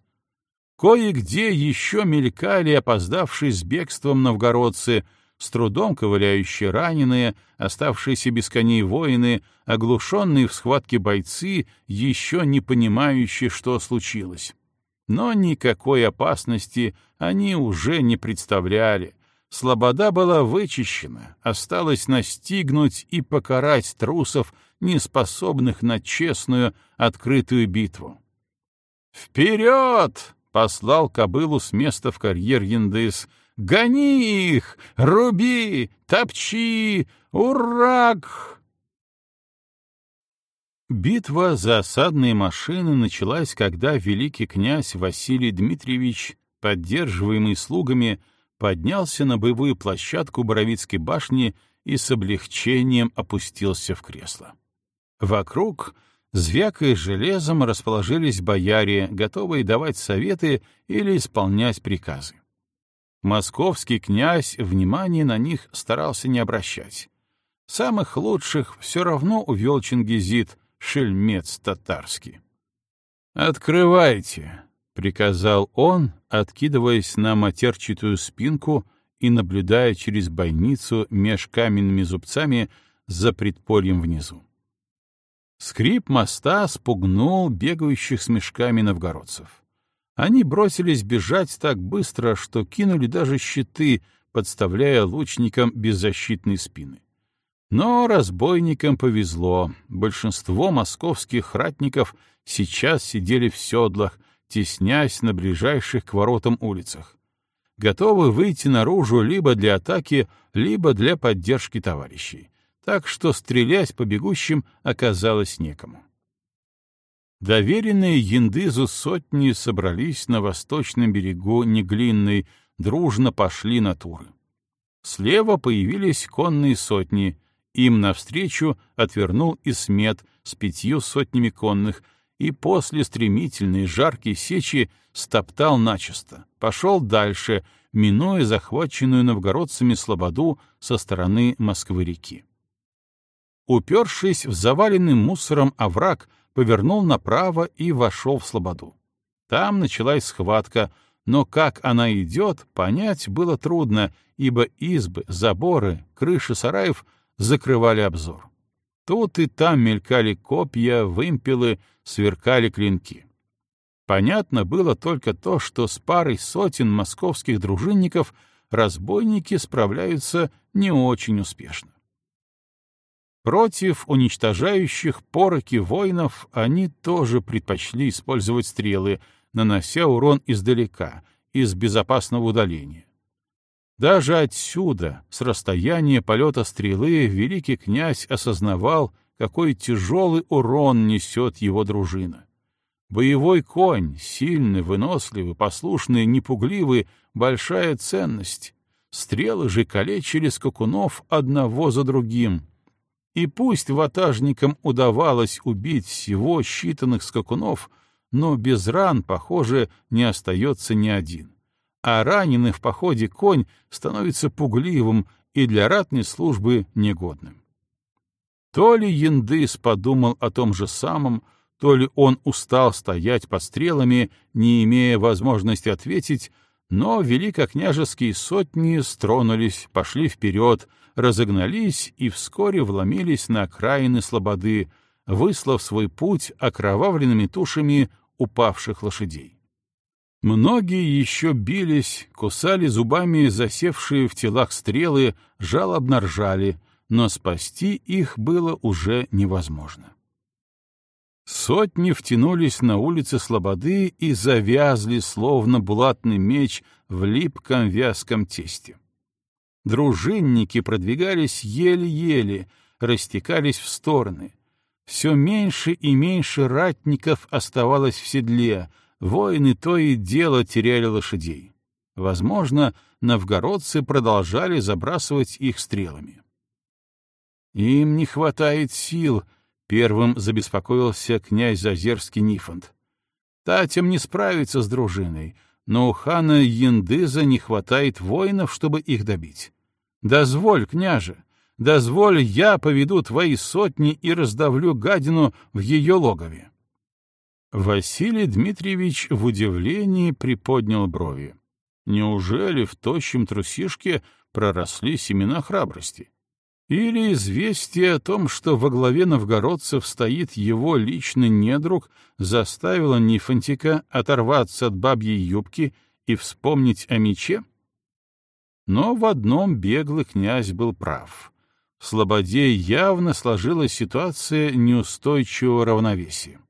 Кое-где еще мелькали опоздавшие с бегством новгородцы — с трудом ковыляющие раненые, оставшиеся без коней воины, оглушенные в схватке бойцы, еще не понимающие, что случилось. Но никакой опасности они уже не представляли. Слобода была вычищена, осталось настигнуть и покарать трусов, неспособных на честную, открытую битву. «Вперед!» — послал кобылу с места в карьер Яндыс — Гони их! Руби! Топчи! Урак!» Битва за осадные машины началась, когда великий князь Василий Дмитриевич, поддерживаемый слугами, поднялся на боевую площадку Боровицкой башни и с облегчением опустился в кресло. Вокруг, звякая железом, расположились бояре, готовые давать советы или исполнять приказы. Московский князь внимания на них старался не обращать. Самых лучших все равно увел Чингизид, шельмец татарский. «Открывайте!» — приказал он, откидываясь на матерчатую спинку и наблюдая через бойницу меж каменными зубцами за предпольем внизу. Скрип моста спугнул бегающих с мешками новгородцев. Они бросились бежать так быстро, что кинули даже щиты, подставляя лучникам беззащитные спины. Но разбойникам повезло. Большинство московских ратников сейчас сидели в седлах, теснясь на ближайших к воротам улицах. Готовы выйти наружу либо для атаки, либо для поддержки товарищей. Так что стрелять по бегущим оказалось некому. Доверенные Яндызу сотни собрались на восточном берегу Неглинной, дружно пошли на туры. Слева появились конные сотни, им навстречу отвернул Исмет с пятью сотнями конных и после стремительной жаркой сечи стоптал начисто, пошел дальше, минуя захваченную новгородцами слободу со стороны Москвы-реки. Упершись в заваленный мусором овраг, повернул направо и вошел в слободу. Там началась схватка, но как она идет, понять было трудно, ибо избы, заборы, крыши сараев закрывали обзор. Тут и там мелькали копья, вымпелы, сверкали клинки. Понятно было только то, что с парой сотен московских дружинников разбойники справляются не очень успешно. Против уничтожающих пороки воинов они тоже предпочли использовать стрелы, нанося урон издалека, из безопасного удаления. Даже отсюда, с расстояния полета стрелы, великий князь осознавал, какой тяжелый урон несет его дружина. Боевой конь, сильный, выносливый, послушный, непугливый — большая ценность. Стрелы же калечили скакунов одного за другим — и пусть ватажникам удавалось убить всего считанных скакунов, но без ран, похоже, не остается ни один. А раненый в походе конь становится пугливым и для ратной службы негодным. То ли Яндыс подумал о том же самом, то ли он устал стоять под стрелами, не имея возможности ответить, но великокняжеские сотни стронулись, пошли вперед, разогнались и вскоре вломились на окраины слободы, выслав свой путь окровавленными тушами упавших лошадей. Многие еще бились, кусали зубами засевшие в телах стрелы, жалобно ржали, но спасти их было уже невозможно. Сотни втянулись на улицы Слободы и завязли, словно булатный меч, в липком вязком тесте. Дружинники продвигались еле-еле, растекались в стороны. Все меньше и меньше ратников оставалось в седле — воины то и дело теряли лошадей. Возможно, новгородцы продолжали забрасывать их стрелами. «Им не хватает сил», — первым забеспокоился князь Зазерский Нифонт. «Татям не справиться с дружиной, но у хана Яндыза не хватает воинов, чтобы их добить. Дозволь, княже, дозволь, я поведу твои сотни и раздавлю гадину в ее логове». Василий Дмитриевич в удивлении приподнял брови. Неужели в тощем трусишке проросли семена храбрости? Или известие о том, что во главе новгородцев стоит его личный недруг, заставило Нифонтика оторваться от бабьей юбки и вспомнить о мече? Но в одном беглый князь был прав. В Слободе явно сложилась ситуация неустойчивого равновесия.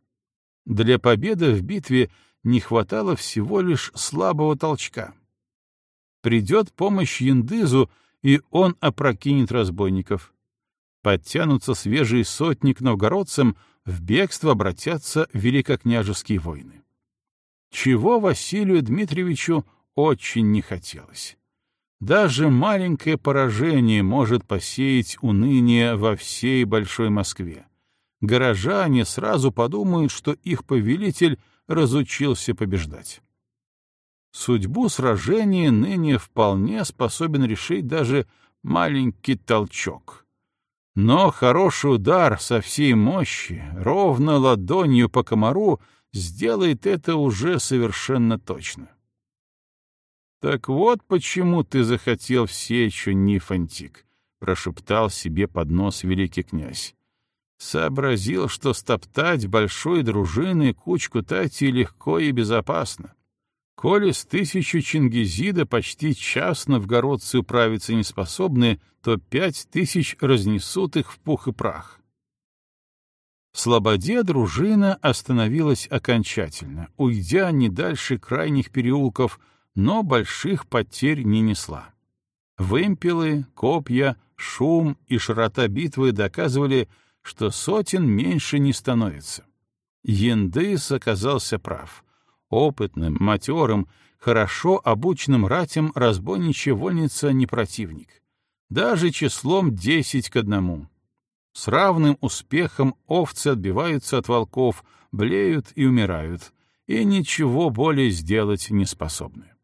Для победы в битве не хватало всего лишь слабого толчка. Придет помощь Яндызу, и он опрокинет разбойников. Подтянутся свежие сотни к новгородцам, в бегство обратятся великокняжеские войны. Чего Василию Дмитриевичу очень не хотелось. Даже маленькое поражение может посеять уныние во всей Большой Москве горожане сразу подумают, что их повелитель разучился побеждать. Судьбу сражения ныне вполне способен решить даже маленький толчок. Но хороший удар со всей мощи, ровно ладонью по комару, сделает это уже совершенно точно. «Так вот почему ты захотел в сечу, Нифонтик», — прошептал себе под нос великий князь. Сообразил, что стоптать большой дружины кучку Тати легко и безопасно. Коли с тысячу Чингизида почти час новгородцы управиться не способны, то пять тысяч разнесут их в пух и прах. В Слободе дружина остановилась окончательно, уйдя не дальше крайних переулков, но больших потерь не несла. Вымпелы, копья, шум и широта битвы доказывали, что сотен меньше не становится. Яндыс оказался прав. Опытным, матерым, хорошо обученным ратям разбойничья вольница не противник. Даже числом десять к одному. С равным успехом овцы отбиваются от волков, блеют и умирают, и ничего более сделать не способны.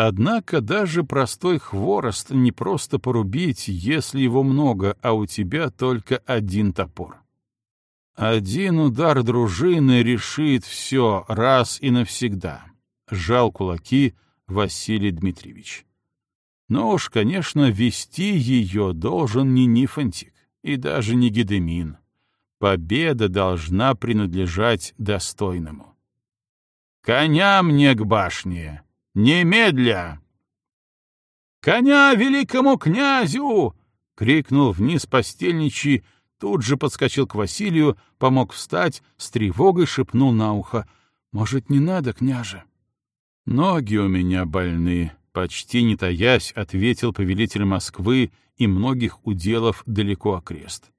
Однако даже простой хворост не просто порубить, если его много, а у тебя только один топор. Один удар дружины решит все раз и навсегда. Жал кулаки Василий Дмитриевич. Но уж, конечно, вести ее должен не Нифонтик и даже не Гедемин. Победа должна принадлежать достойному. «Коня мне к башне!» Немедля!» «Коня великому князю!» — крикнул вниз постельничий, тут же подскочил к Василию, помог встать, с тревогой шепнул на ухо. «Может, не надо, княже?» «Ноги у меня больны», — почти не таясь, ответил повелитель Москвы и многих уделов далеко окрест.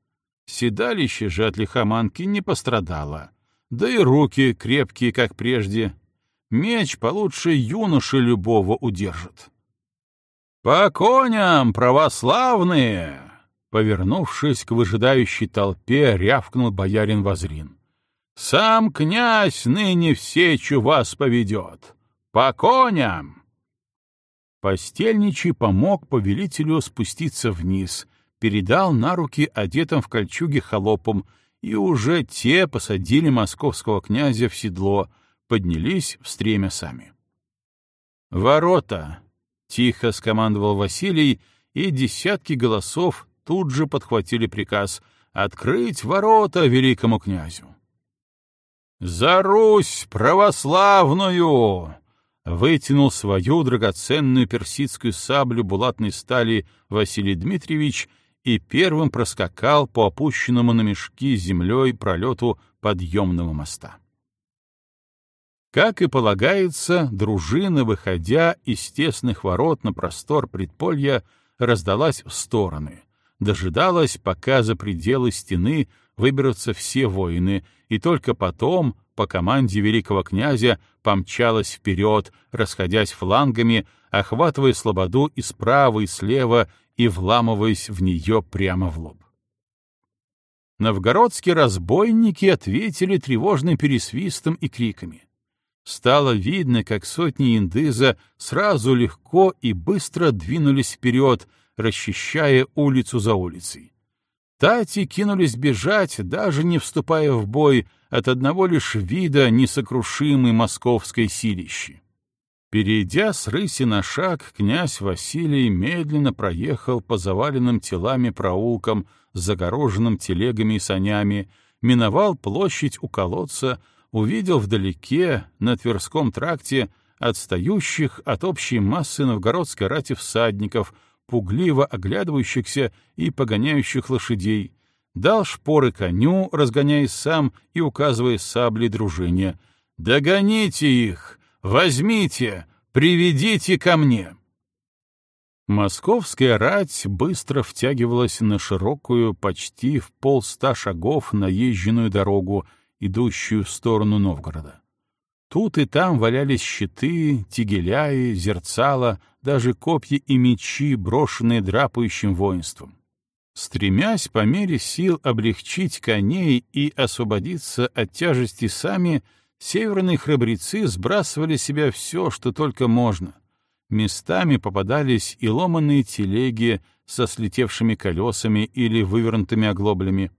Седалище же от лихоманки не пострадало, да и руки крепкие, как прежде, Меч получше юноши любого удержит. «По коням, православные!» Повернувшись к выжидающей толпе, рявкнул боярин Возрин. «Сам князь ныне в сечу вас поведет! По коням!» Постельничий помог повелителю спуститься вниз, передал на руки одетым в кольчуге холопам, и уже те посадили московского князя в седло, поднялись в стремя сами. «Ворота!» — тихо скомандовал Василий, и десятки голосов тут же подхватили приказ «Открыть ворота великому князю!» «За Русь православную!» Вытянул свою драгоценную персидскую саблю булатной стали Василий Дмитриевич и первым проскакал по опущенному на мешки землей пролету подъемного моста. Как и полагается, дружина, выходя из тесных ворот на простор предполья, раздалась в стороны, дожидалась, пока за пределы стены выберутся все воины, и только потом, по команде великого князя, помчалась вперед, расходясь флангами, охватывая слободу и справа, и слева, и вламываясь в нее прямо в лоб. Новгородские разбойники ответили тревожным пересвистом и криками. Стало видно, как сотни индыза сразу легко и быстро двинулись вперед, расчищая улицу за улицей. Тати кинулись бежать, даже не вступая в бой, от одного лишь вида несокрушимой московской силищи. Перейдя с рыси на шаг, князь Василий медленно проехал по заваленным телами проулкам, загороженным телегами и санями, миновал площадь у колодца, увидел вдалеке, на Тверском тракте, отстающих от общей массы новгородской рати всадников — пугливо оглядывающихся и погоняющих лошадей, дал шпоры коню, разгоняясь сам и указывая саблей дружине. «Догоните их! Возьмите! Приведите ко мне!» Московская рать быстро втягивалась на широкую, почти в полста шагов наезженную дорогу, идущую в сторону Новгорода. Тут и там валялись щиты, тигеляи, зерцала, даже копья и мечи, брошенные драпающим воинством. Стремясь по мере сил облегчить коней и освободиться от тяжести сами, северные храбрецы сбрасывали себя все, что только можно. Местами попадались и ломанные телеги со слетевшими колесами или вывернутыми оглоблями.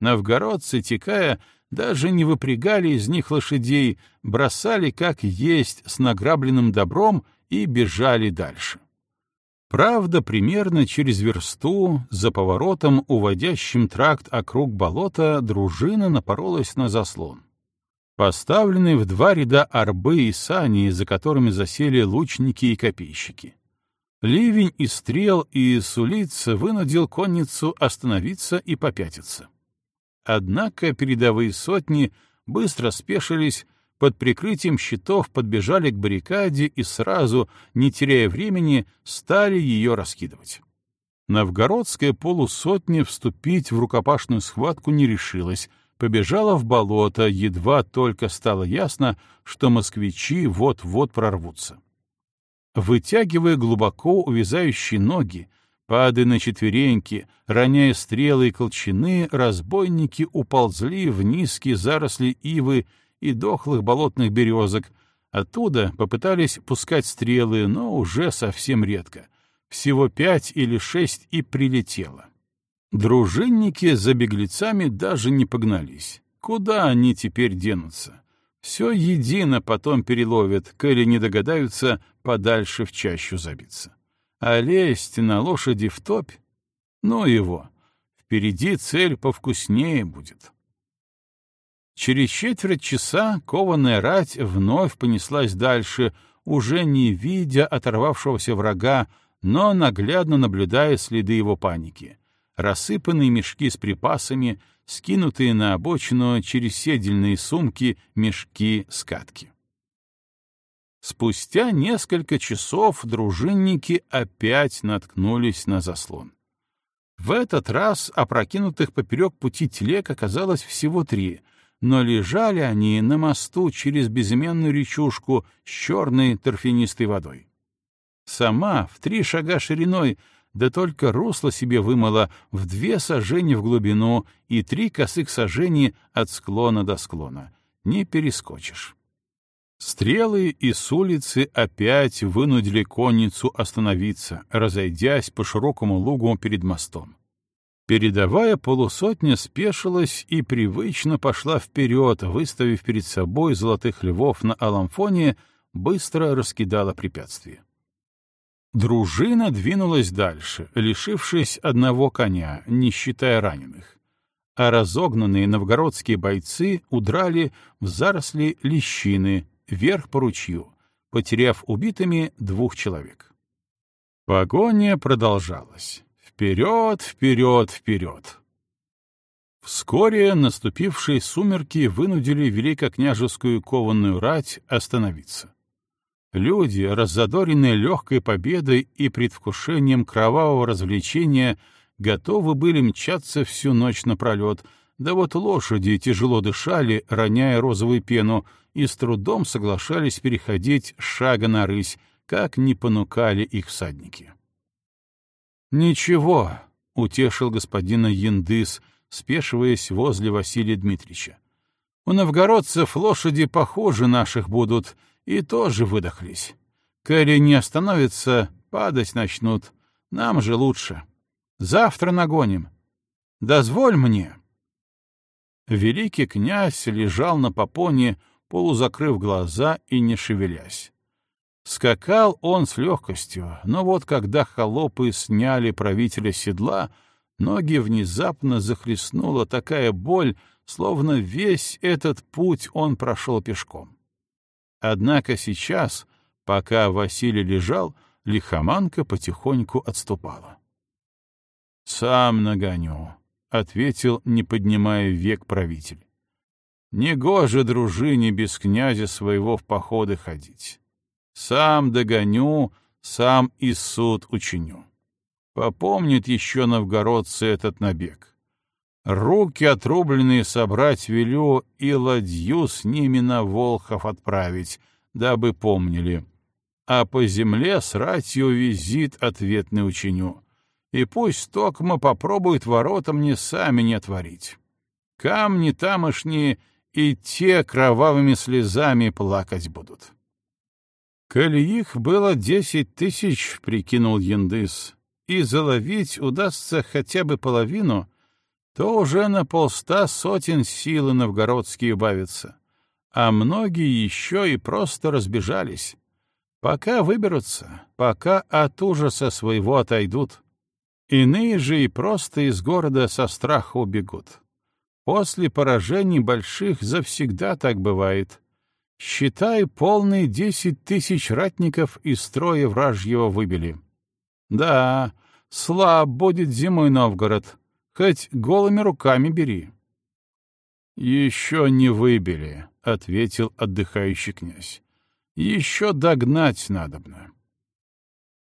Новгородцы, текая, даже не выпрягали из них лошадей, бросали как есть с награбленным добром и бежали дальше. Правда, примерно через версту, за поворотом, уводящим тракт округ болота, дружина напоролась на заслон. Поставленные в два ряда арбы и сани, за которыми засели лучники и копейщики. Ливень и стрел и сулиц вынудил конницу остановиться и попятиться. Однако передовые сотни быстро спешились, под прикрытием щитов подбежали к баррикаде и сразу, не теряя времени, стали ее раскидывать. Новгородская полусотня вступить в рукопашную схватку не решилась, побежала в болото, едва только стало ясно, что москвичи вот-вот прорвутся. Вытягивая глубоко увязающие ноги, Падая на четвереньки, роняя стрелы и колчаны, разбойники уползли в низкие заросли ивы и дохлых болотных березок. Оттуда попытались пускать стрелы, но уже совсем редко. Всего пять или шесть и прилетело. Дружинники за беглецами даже не погнались. Куда они теперь денутся? Все едино потом переловят, коли не догадаются подальше в чащу забиться. А лезть на лошади в топь? Ну его, впереди цель повкуснее будет. Через четверть часа кованая рать вновь понеслась дальше, уже не видя оторвавшегося врага, но наглядно наблюдая следы его паники. Рассыпанные мешки с припасами, скинутые на обочину через седельные сумки, мешки, скатки. Спустя несколько часов дружинники опять наткнулись на заслон. В этот раз опрокинутых поперек пути телег оказалось всего три, но лежали они на мосту через безыменную речушку с черной торфянистой водой. Сама в три шага шириной, да только русло себе вымыла в две сажени в глубину и три косых сажени от склона до склона. Не перескочишь. Стрелы и с улицы опять вынудили конницу остановиться, разойдясь по широкому лугу перед мостом. Передовая полусотня спешилась и привычно пошла вперед, выставив перед собой золотых львов на алом фоне, быстро раскидала препятствия. Дружина двинулась дальше, лишившись одного коня, не считая раненых. А разогнанные новгородские бойцы удрали в заросли лещины, вверх по ручью, потеряв убитыми двух человек. Погоня продолжалась. Вперед, вперед, вперед! Вскоре наступившие сумерки вынудили великокняжескую кованную рать остановиться. Люди, раззадоренные легкой победой и предвкушением кровавого развлечения, готовы были мчаться всю ночь напролет, да вот лошади тяжело дышали, роняя розовую пену, и с трудом соглашались переходить шага на рысь, как не понукали их всадники. «Ничего», — утешил господина Яндыс, спешиваясь возле Василия Дмитриевича. «У новгородцев лошади похожи наших будут, и тоже выдохлись. Кэрри не остановится, падать начнут. Нам же лучше. Завтра нагоним. Дозволь мне». Великий князь лежал на попоне, полузакрыв глаза и не шевелясь. Скакал он с легкостью, но вот когда холопы сняли правителя седла, ноги внезапно захлестнула такая боль, словно весь этот путь он прошел пешком. Однако сейчас, пока Василий лежал, лихоманка потихоньку отступала. «Сам нагоню», — ответил, не поднимая век правитель. «Негоже дружине без князя своего в походы ходить. Сам догоню, сам и суд учиню. Попомнит еще новгородцы этот набег. Руки отрубленные собрать велю и ладью с ними на Волхов отправить, дабы помнили. А по земле с ратью визит ответный учиню. И пусть Токма попробует ворота мне сами не отворить. Камни тамошние и те кровавыми слезами плакать будут. «Коли их было десять тысяч, — прикинул Яндыс, — и заловить удастся хотя бы половину, то уже на полста сотен силы новгородские убавятся, а многие еще и просто разбежались. Пока выберутся, пока от ужаса своего отойдут. Иные же и просто из города со страха убегут. После поражений больших завсегда так бывает. Считай, полные десять тысяч ратников из строя вражьего выбили. Да, слаб будет зимой Новгород, хоть голыми руками бери. Еще не выбили, — ответил отдыхающий князь. Еще догнать надобно.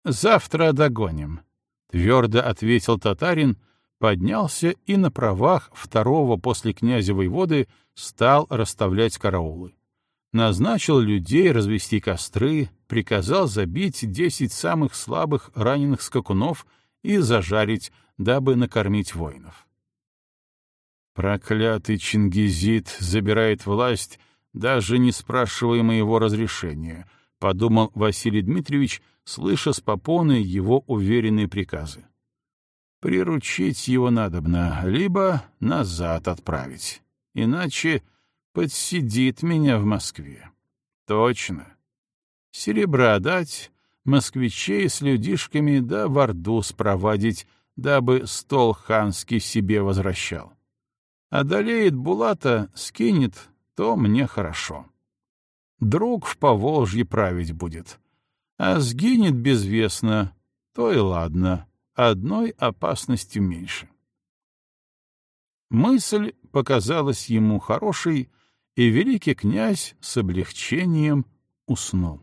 Завтра догоним, — твердо ответил татарин, поднялся и на правах второго после князя воеводы стал расставлять караулы назначил людей развести костры, приказал забить десять самых слабых раненых скакунов и зажарить, дабы накормить воинов. Проклятый Чингизид забирает власть, даже не спрашивая моего разрешения, — подумал Василий Дмитриевич, слыша с попоны его уверенные приказы. Приручить его надобно, либо назад отправить. Иначе подсидит меня в Москве. Точно. Серебра дать, москвичей с людишками да в Орду спровадить, дабы стол ханский себе возвращал. Одолеет Булата, скинет, то мне хорошо. Друг в Поволжье править будет. А сгинет безвестно, то и ладно, одной опасностью меньше. Мысль показалась ему хорошей, и великий князь с облегчением уснул.